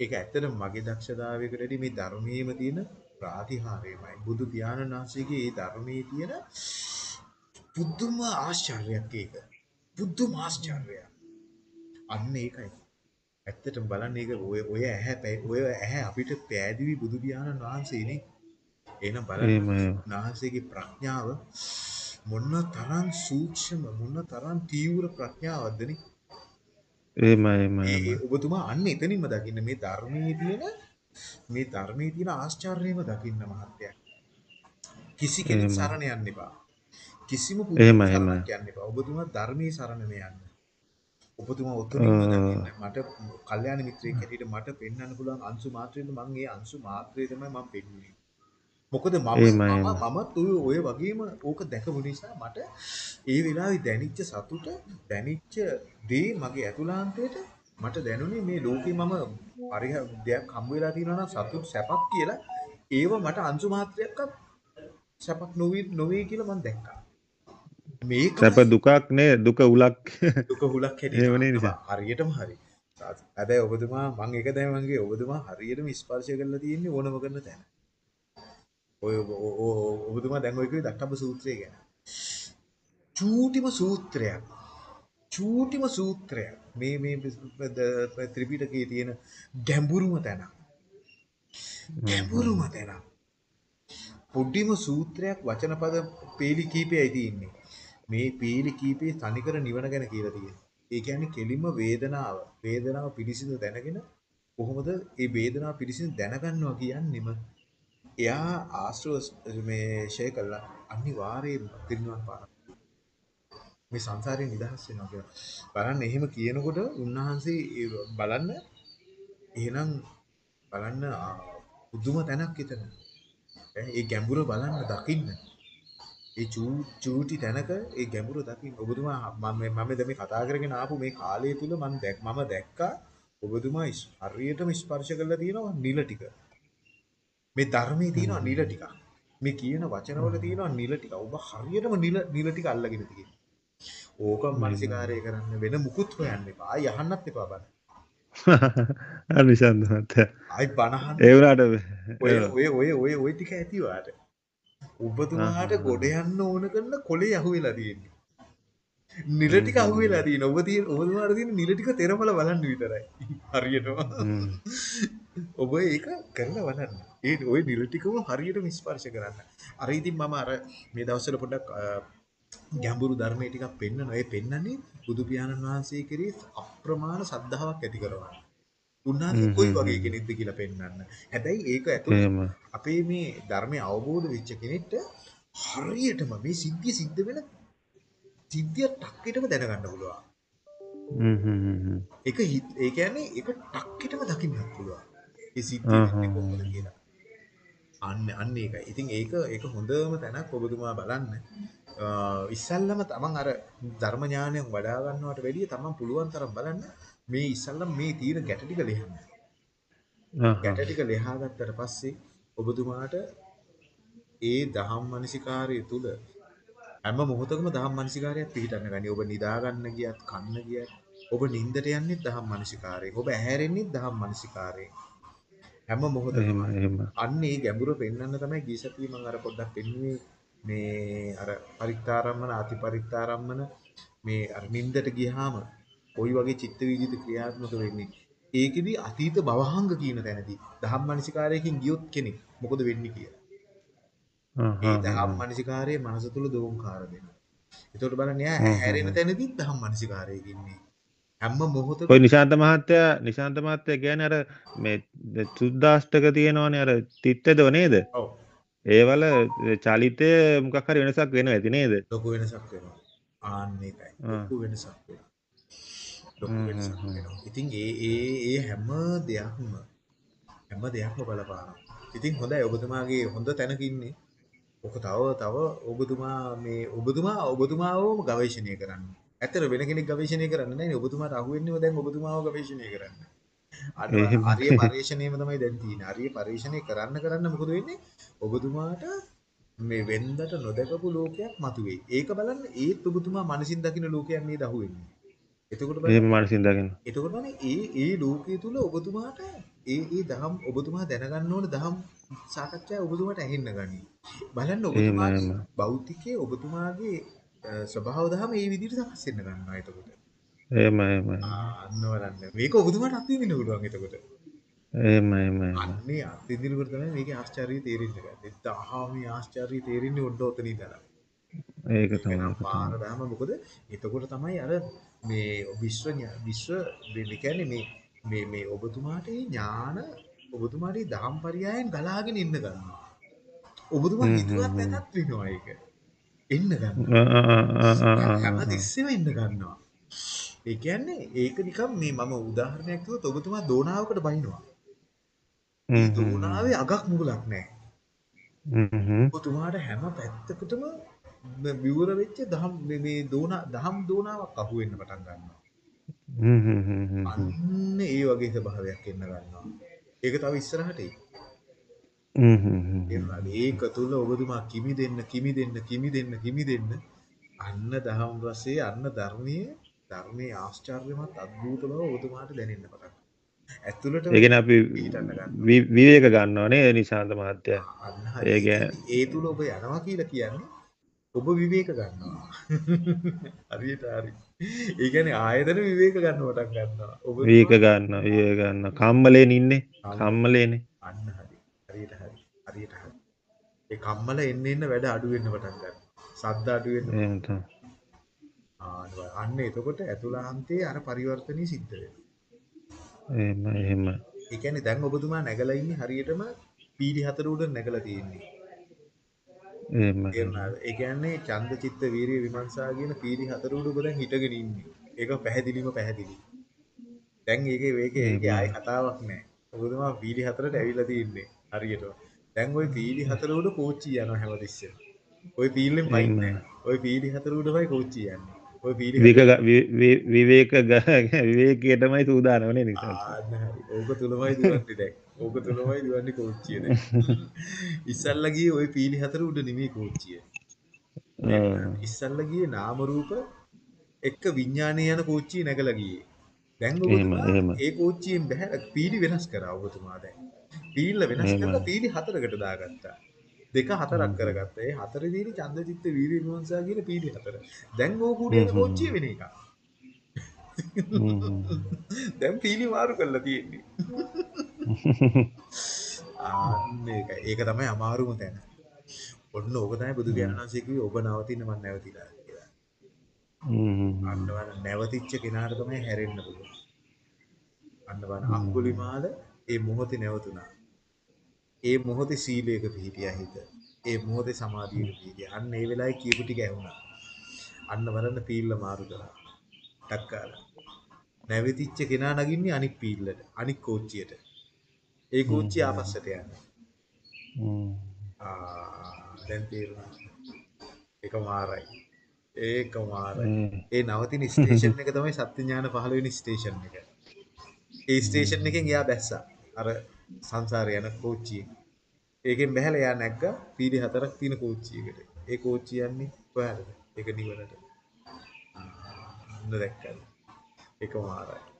ඒක ඇත්තටම මගේ දක්ෂතාවයකටදී මේ ධර්මයේම තියෙන ප්‍රාතිහාර්යමයි. බුදු පියාණන් වහන්සේගේ මේ ධර්මයේ තියෙන පුදුම ආශ්චර්යයක් ඒක. පුදුම ආශ්චර්යයක්. අන්න ඒකයි. ඇත්තටම බලන්න ඒක ඔය ඔය ඇහැ ඔය ඇහැ අපිට පෑදිවි බුදු පියාණන් වහන්සේනේ. එහෙනම් බලන්න උන්වහන්සේගේ ප්‍රඥාව මොන තරම් සූක්ෂම මොන තරම් තීව්‍ර ප්‍රඥාවක්දනේ. එහෙමයි එහෙමයි එහෙමයි. ඔබතුමා අන්න එතනින්ම දකින්න මේ ධර්මයේ තියෙන මේ ධර්මයේ තියෙන ආශ්චර්යයම දකින්න මහත්තයා. කිසි කෙනෙක්. සරණ යන්න එපා කිසිම එහෙමයි, පුදුම එහෙමයි. සරණක් යන්න එපා ඔබතුමා ධර්මයේ සරණම යන්න ඔබතුමා ආ. දකින්න මට කල්යාණ මිත්‍රයෙක් හැටියට මට පෙන්වන්න පුළුවන් අංශු මාත්‍රයෙන් මම ඒ අංශු මාත්‍රය තමයි මම පෙන්වන්නේ මොකද මම. මමත් ඔය ඔය වගේම ඕක දැකපු නිසා මට ඒ වෙලාවේ දැනිච්ච සතුට දැනිච්ච දේ මගේ ඇතුළාන්තයට මට දැනුනේ මේ ලෝකේ මම පරිහ දෙයක් හම්බ වෙලා තියෙනවා නම් සතුට සැපක් කියලා ඒව මට අංශු මාත්‍රයක්වත් සැපක් නොවේ නොවේ කියලා මම දැක්කා මේක සැප දුකක් නේ දුක උලක්. දුක නේ හැටියට නිසා. හරියටම හරි. හැබැයි ඔබතුමා මම තමයි මම කිව්වේ ඔබතුමා හරියටම ස්පර්ශ කරලා තියෙන්නේ ඕනම කරන තැන. ඔය ඔබතුමා දැන් ඔය කිව්වේ දක්කබ්බ සූත්‍රය ගැන. චූටිම සූත්‍රයක්. චූටිම සූත්‍රයක්. මේ මේ ත්‍රිපිටකයේ තියෙන ගැඹුරුම තැන ගැඹුරුම තැන පොඩිම සූත්‍රයක් වචන පද පේලි කීපයයි තියෙන්නේ මේ පේලි කීපේ තනිකර නිවන ගැන කියලා තියෙනවා ඒ කියන්නේ කෙලින්ම වේදනාව වේදනාව පිළිසිඳ දැනගෙන කොහොමද මේ වේදනාව පිළිසිඳ දැනගන්නවා කියන්නේම එයා ආශ්‍රව මේ ෂේ කළා අනිවාර්යයෙන්ම පිරිනුවන් පාන මේ සංසාරයෙන් නිදහස් වෙනවා කියලා. බලන්න එහෙම කියනකොට උන්වහන්සේ ඒ බලන්න එහෙනම් බලන්න ආ, පුදුම තැනක් එතන. ඈ, ඒ ගැඹුර බලන්න දකින්න. ඒ චූටි තැනක ඒ ගැඹුර දකින්න. ඔබතුමා මම මම දැන් මේ කතා කරගෙන ආපු මේ කාලය තුල මම දැක් මම දැක්කා ඔබතුමා හරියටම ස්පර්ශ කරලා තියෙනවා නිල ටික. මේ ධර්මයේ තියෙනවා නිල ටික. මේ කියන වචනවල තියෙනවා නිල ටික. ඔබ හරියටම නිල නිල ටික අල්ලගෙන තියෙනවා. ඕක මානසිකාරය කරන්න වෙන මුකුත් හොයන්න එපා. ආයි අහන්නත් එපා බලන්න. නිශාන්ත මහත්තයා. ආයි බනහන්න ඒ වුණාට ඔය ඔය ඔය ඔය ටික ඇතිවාට ඔබතුමාට ගොඩ යන්න ඕන කරන කොලේ අහුවෙලා තියෙන්නේ. නිල ටික අහුවෙලා තියෙන. ඔබ තියෙන ඔබතුමාට තියෙන නිල ටික තෙරමල බලන්න විතරයි. හරියටම ඔබ ඒක කරලා බලන්න. ඒ ඔය නිල ටිකම හරියට ස්පර්ශ කරන්න. අර ඉතින් මම අර මේ දවස්වල පොඩ්ඩක් ගැඹුරු ධර්මයේ ටිකක් පෙන්වනවා ඒ පෙන්වන්නේ බුදු පියාණන් වහන්සේ කෙරෙහි අප්‍රමාණ සද්ධාාවක් ඇති කරවන්න උන්වහන්සේ කොයි වගේ කෙනෙක්ද කියලා පෙන්වන්න හැබැයි ඒක ඇතුළේ අපේ මේ ධර්මය අවබෝධ වෙච්ච කෙනෙක්ට හරියටම මේ සිද්ධිය සිද්ධ වෙන සිද්ධිය ටක්කෙටම දැනගන්න පුළුවන්. හ්ම් හ්ම්. ඒක ඒ කියන්නේ ඒක ටක්කෙටම දකින්නත් පුළුවන්. ඒ සිද්ධිය කොහොමද කියලා. අන්න අන්න ඒකයි. ඉතින් ඒක ඒක හොඳම තැනක් ඔබතුමා බලන්න. ඉස්සල්ලාම තමන් අර ධර්ම ඥානයෙන් වඩා ගන්නවට වැඩිය තමන් පුළුවන් තරම් බලන්න මේ ඉස්සල්ලාම මේ තීන ගැට ටික ලියන්න. ගැට ටික ලියා ගත්තට පස්සේ ඔබතුමාට ඒ දහම් මනසිකාරය තුල හැම මොහොතකම දහම් මනසිකාරයක් පිහිටන්න ගනි. ඔබ නිදා ගන්න ගියත්, කන්න ගියත්, ඔබ නිින්දට යන්නේ දහම් මනසිකාරයෙන්. ඔබ ඇහැරෙන්නේ දහම් මනසිකාරයෙන්. හැම මොහොතකම. අන්න ඒ ගැඹුර පෙන්වන්න තමයි ගිය සතියේ මම අර පොඩ්ඩක් පෙන්නුවේ මේ අර පරිත්තාරම්මන අතිපරිත්තාරම්මන මේ අර නිින්දට ගියාම කොයි වගේ චිත්ත විජිත ක්‍රියාත්මක වෙන්නේ. ඒකෙදි අතීත භවහංග කියන තැනදී දහම් මනසිකාරයකින් ගියොත් කෙනෙක් මොකද වෙන්නේ කියලා. ඒ ආහ් දහම් ආහ්. මනසිකාරයේ මනස තුල දෝංකාර දෙනවා. ඒතකොට බලන්න හ්ම් හැරෙන. තැනදී දහම් මනසිකාරයක ඉන්නේ. හැම මොහොතකම ඔය නිශාන්ත මහත්තයා නිශාන්ත මහත්තයා කියන්නේ අර මේ සුද්දාෂ්ටක තියෙනවනේ අර තිත්තේදව නේද? ඔව් ඒවල චලිතය මොකක් හරි වෙනසක් වෙනවා ඇති නේද? ලොකු වෙනසක් වෙනවා. ආන්න ඒකයි. ලොකු වෙනසක් වෙනවා. වෙනවා. ඉතින් ඒ ඒ ඒ හැම දෙයක්ම හැම දෙයක්ම බලපානවා. ඉතින් හොඳයි ඔබතුමාගේ හොඳ තැනක ඉන්නේ. ඔක තව තව ඔබතුමා මේ ඔබතුමා ඔබතුමාවම ගවේෂණය කරන්න. ඇත්තට වෙන කෙනෙක් ගවේෂණය කරන්නේ නැහැ නේ. ඔබතුමාට අහුවෙන්නේම දැන් ඔබතුමාව ගවේෂණය කරන්න. අර එහෙම. ආර්ය පරිශ්‍රණයම තමයි දැන් තියෙන්නේ. ආර්ය පරිශ්‍රණය කරන්න කරන්න මොකද වෙන්නේ? ඔබතුමාට මේ වෙන්දට නොදකපු ලෝකයක් මතුවෙයි. ඒක බලන්න ඒත් ඔබතුමා මනසින් දකින ලෝකයක් නේද අහුවෙන්නේ. එතකොට බලන්න එහෙම මනසින් දකින්න. එතකොට බලන්න ඒ ඒ ලෝකයේ තුල ඔබතුමාට ඒ ඒ දහම් ඔබතුමා දැනගන්න ඕන දහම් සාකච්ඡා ඔබතුමාට ඇහෙන්න ගනි. බලන්න එහෙම. භෞතිකයේ ඔබතුමාගේ ස්වභාව දහම ඒ විදිහට සකස් වෙන්න ගන්නවා එතකොට. එහෙම එහෙම. එහෙම. ආ, අන්න බලන්න. මේක ඔබතුමාට අත්විඳින්න පුළුවන් එතකොට. අත්විඳිනකොට තමයි මේකේ ආශ්චර්යය තේරෙන්නේ. දහමේ ආශ්චර්යය තේරෙන්නේ ඔන්න ඔතන ඉඳලා. ඒක තමයි වෙනම් ඒක පාර තමයි. දහම මොකද එතකොට තමයි අර මේ විශ්ව විශ්ව මේ කියන්නේ මේ මේ මේ ඔබතුමාට ඥාන ඔබතුමාට දහම් පරයයන් ගලාගෙන එන්න ගන්නවා. ඔබතුමා හිතුවත්. නැතත් වෙනවා ඒක. එන්න ගන්නවා. ආ ආ ආ ආ ආ ආ හැම ආ. තිස්සෙම එන්න ගන්නවා. ඒ කියන්නේ ඒක නිකන් මේ මම උදාහරණයක් කිව්වොත් ඔබතුමා දෝනාවකට බහිනවා. මේ. දෝනාවේ අගක් මුලක් නැහැ. ඔබතුමාට හැම පැත්තකටම විවර වෙච්ච දහම් මේ දෝනා දහම් දෝනාවක් අහුවෙන්න පටන් ගන්නවා. හ්ම් හ්ම්. අන්න ඒ වගේ ස්වභාවයක් එන්න ගන්නවා. ඒක තව ඉස්සරහට එයි. හ්ම් හ්ම් හ්ම් ඒක තුල ඔබතුමා කිමි දෙන්න කිමි දෙන්න කිමි දෙන්න කිමි දෙන්න අන්න දහම් රසයේ අන්න ධර්මයේ ධර්මයේ ආශ්චර්යමත් අద్భుත බව ඔබතුමාට දැනෙන්න පටන්. ඇතුළට ඒ කියන්නේ අපි විවේක ගන්නවා නේ නිශාන්ත මහත්තයා. ඒ කියන්නේ ඒ තුල ඔබ යනවා කියලා කියන්නේ ඔබ විවේක ගන්නවා. හරියට හරි. ඒ කියන්නේ ආයතන විවේක ගන්න පටන් ගන්නවා. ඔබ විවේක ගන්නවා විවේක ගන්නවා. කම්මලේන ඉන්නේ. කම්මලේනේ. අන්න හරි. හරියට හරි. හරියට හරි. ඒ කම්මල එන්න එන්න වැඩ අඩු වෙන්න පටන් ගන්නවා. සද්ද අඩු වෙන්න. එහෙම තමයි. අන්න එතකොට ඇතුළාන්තයේ අර පරිවර්තනය සිද්ධ වෙනවා. එහෙම එහෙම. ඒ කියන්නේ දැන් ඔබතුමා නැගලා ඉන්නේ හරියටම පීලි හතර උඩ නැගලා තියෙන්නේ. එහෙම. තේරුණාද? ඒ කියන්නේ ඡන්ද චිත්ත වීරිය විමර්ශා කියන පීලි හතර උඩ ඔබ දැන් හිටගෙන ඉන්නේ. ඒක පැහැදිලිම පැහැදිලි. දැන් ඒකේ ඒකේ ඒකේ ආයි කතාවක් නැහැ. ඔබතුමා පීලි හතරට ඇවිල්ලා තින්නේ හරියටම. දැන් ওই පීලි හතර උඩ කෝච්චි යනවා හැමතිස්සෙම. ওই පීල්ලෙන් පයින් එහෙම. නැහැ. ওই පීලි හතර උඩමයි කෝච්චි යන්නේ. ওই පීලි විවේක ග- වි- වි- විවේක ග- විවේකයටමයි සූදානම නේ නිශාන්ත. ආන්න හරි. ඕක තුලමයි දුවන්නේ දැන්. ඕක තුලමයි දුවන්නේ කෝච්චිය දැන්. ඉස්සල්ලා ගියේ ওই පීලි හතර උඩ නෙමෙයි කෝච්චිය. ඉස්සල්ලා ගියේ නාම රූප එක්ක විඥානය යන කෝච්චිය නැගලා ගියේ. දැන් ඔබතුමා ඒ කෝච්චියෙන් බැහැලා පීඩි වෙනස් කරා ඔබතුමා දැන්. පීල්ල වෙනස් කරලා පීඩි හතරකට දාගත්තා. දෙක හතරක් කරගත්තා. ඒ හතරේදී චන්දචිත්ත වීර්ය විමර්ශා කියන පීඩි හතර. දැන් ඕක උඩ හ්ම් යන හ්ම් කෝච්චිය වෙන එකක්. දැන් පීලි මාරු කරලා තියෙන්නේ. අන්න ඒකයි. ඒක තමයි අමාරුම තැන. ඔන්න ඕක තමයි බුදු පියාණන් වහන්සේ කිව්වේ ඔබ නවතින්න මම නැවතිලා කියලා. අන්න බලන්න නැවතිච්ච කෙනාට තමයි හැරෙන්න පුළුවන්. අන්න බලන්න අඟුලිමාල ඒ මොහොතේ නැවතුණා. ඒ මොහොතේ සීලයක පිහිටියා හිත. ඒ මොහොතේ සමාධියක පිහිටියා. අන්න ඒ වෙලාවේ කියපු ටික ඇහුණා. අන්න බලන්න පීල්ල මාරු කරා. ටක්කාලා. නැවතිච්ච කෙනා නගින්නේ අනිත් පීල්ලට, අනිත් කෝච්චියට. ඒ කෝච්චිය ආපස්සට යන්නේ. ආ දැන් තේරුණා. ඒක මාරයි. ඒක මාරයි. ඒ නවතින ස්ටේෂන් එක තමයි සත්‍ය ඥාන පහළ වෙන ස්ටේෂන් එක. ඒ ස්ටේෂන් එකෙන් එයා බැස්සා. අර සංසාරේ යන කෝච්චියෙන්. ඒකෙන් බැහැලා එයා නැග්ගා පීඩි හතරක් තියෙන කෝච්චියකට. ඒ කෝච්චිය යන්නේ කොහටද? ඒක නිවනට. අන්න දැක්කද? ඒක මාරයි.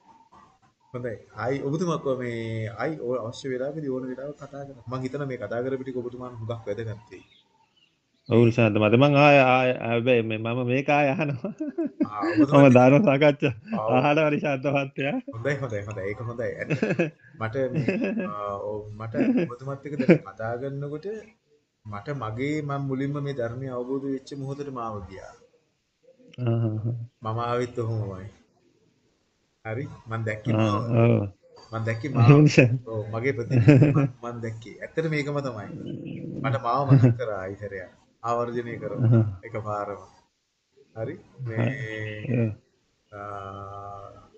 හොඳයි. ආයි ඔබතුමා කො මේ ආයි අවශ්‍ය වෙලාවෙදී ඕන වෙලාවක කතා කරන්න. මම හිතනවා මේ කතා කරපු ටික ඔබතුමාට හුඟක් වැදගත් වෙයි. ඔව් නිශාන්ත මට මං ආය ආය හැබැයි මේ මම මේක ආය අහනවා. ආ මම ඔබතුමා ධර්ම සාකච්ඡා ඔව්. අහනවා නිශාන්ත මහත්තයා. හොඳයි හොඳයි හොඳයි ඒක හොඳයි. මට මට ඔබතුමත් එක්ක දැන් කතා කරනකොට මට මගේ මම මුලින්ම මේ ධර්මය අවබෝධ වෙච්ච මොහොතේ මාව ගියා. මම ආවෙත් ඔහොමමයි. හරි මම දැක්කේ. මම දැක්කේ මගේ ප්‍රතිපත්තිය මම දැක්කේ. ඇත්තට මේකම තමයි. මට මාව මතක් කරා ඉතරයක්. ආවර්ජනය කරමු එකපාරම. හරි මේ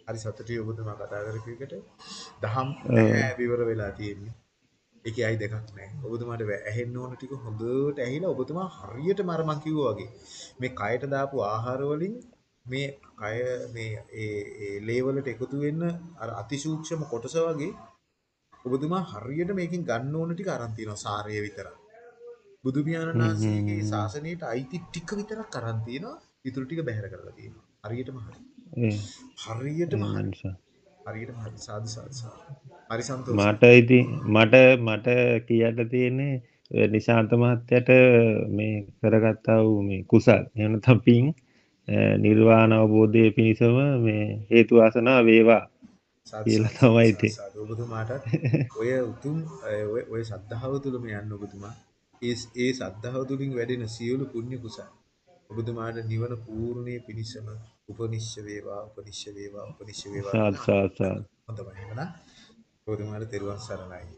හරි සතුටුයි ඔබතුමා කතා කරපු එකට. දහම් විවර වෙලා තියෙන්නේ. ඒකේ අයි දෙකක් නැහැ. ඔබතුමාට ඇහෙන්න ඕන ටික හොඳට ඇහිලා ඔබතුමා හරියටම අර මං කිව්වා වගේ මේ කයට දාපු ආහාර වලින් මේ කය මේ ඒ ඒ ලේවලට එකතු වෙන්න අර අතිසූක්ෂම කොටස වගේ ඔබතුමා හරියට මේකෙන් ගන්න ඕන ටික අරන් තියෙනවා සාරය විතරක්. බුදු පියාණන් වහන්සේගේ ශාසනයට අයිති ටික විතරක් අරන් තියෙනවා. ඊටු ටික බැහැර කරලා තියෙනවා. හරියටම හරි. හරියටම හරි. හරියටම හරි. සාදු සාදු. හරි සන්තෝෂයි. මට ඉතින් මට මට කියන්න තියෙන්නේ නිශාන්ත මහත්තයට මේ කරගත්තා වූ මේ කුසල් එහෙම නැත්නම් පින් නිර්වාණ අවබෝධයේ පිණිසම මේ හේතු වාසනා වේවා කියලා තමයි ඉතින්. සාදු. ඔබතුමාටත් ඔය උතුම් ඔය සද්ධාව තුළම යන්න ඔබතුමා. ඒ ඒ සද්ධාව තුළින් වැඩෙන සියලු පුණ්‍ය කුසල් ඔබතුමාට නිවන පූර්ණයේ පිණිසම උපනිශ්‍ය වේවා උපනිශ්‍ය වේවා උපනිශ්‍ය වේවා සාදු සාදු සාදු. හොඳයි එහෙමනම් ඔබතුමාට තෙරුවන් සරණයි.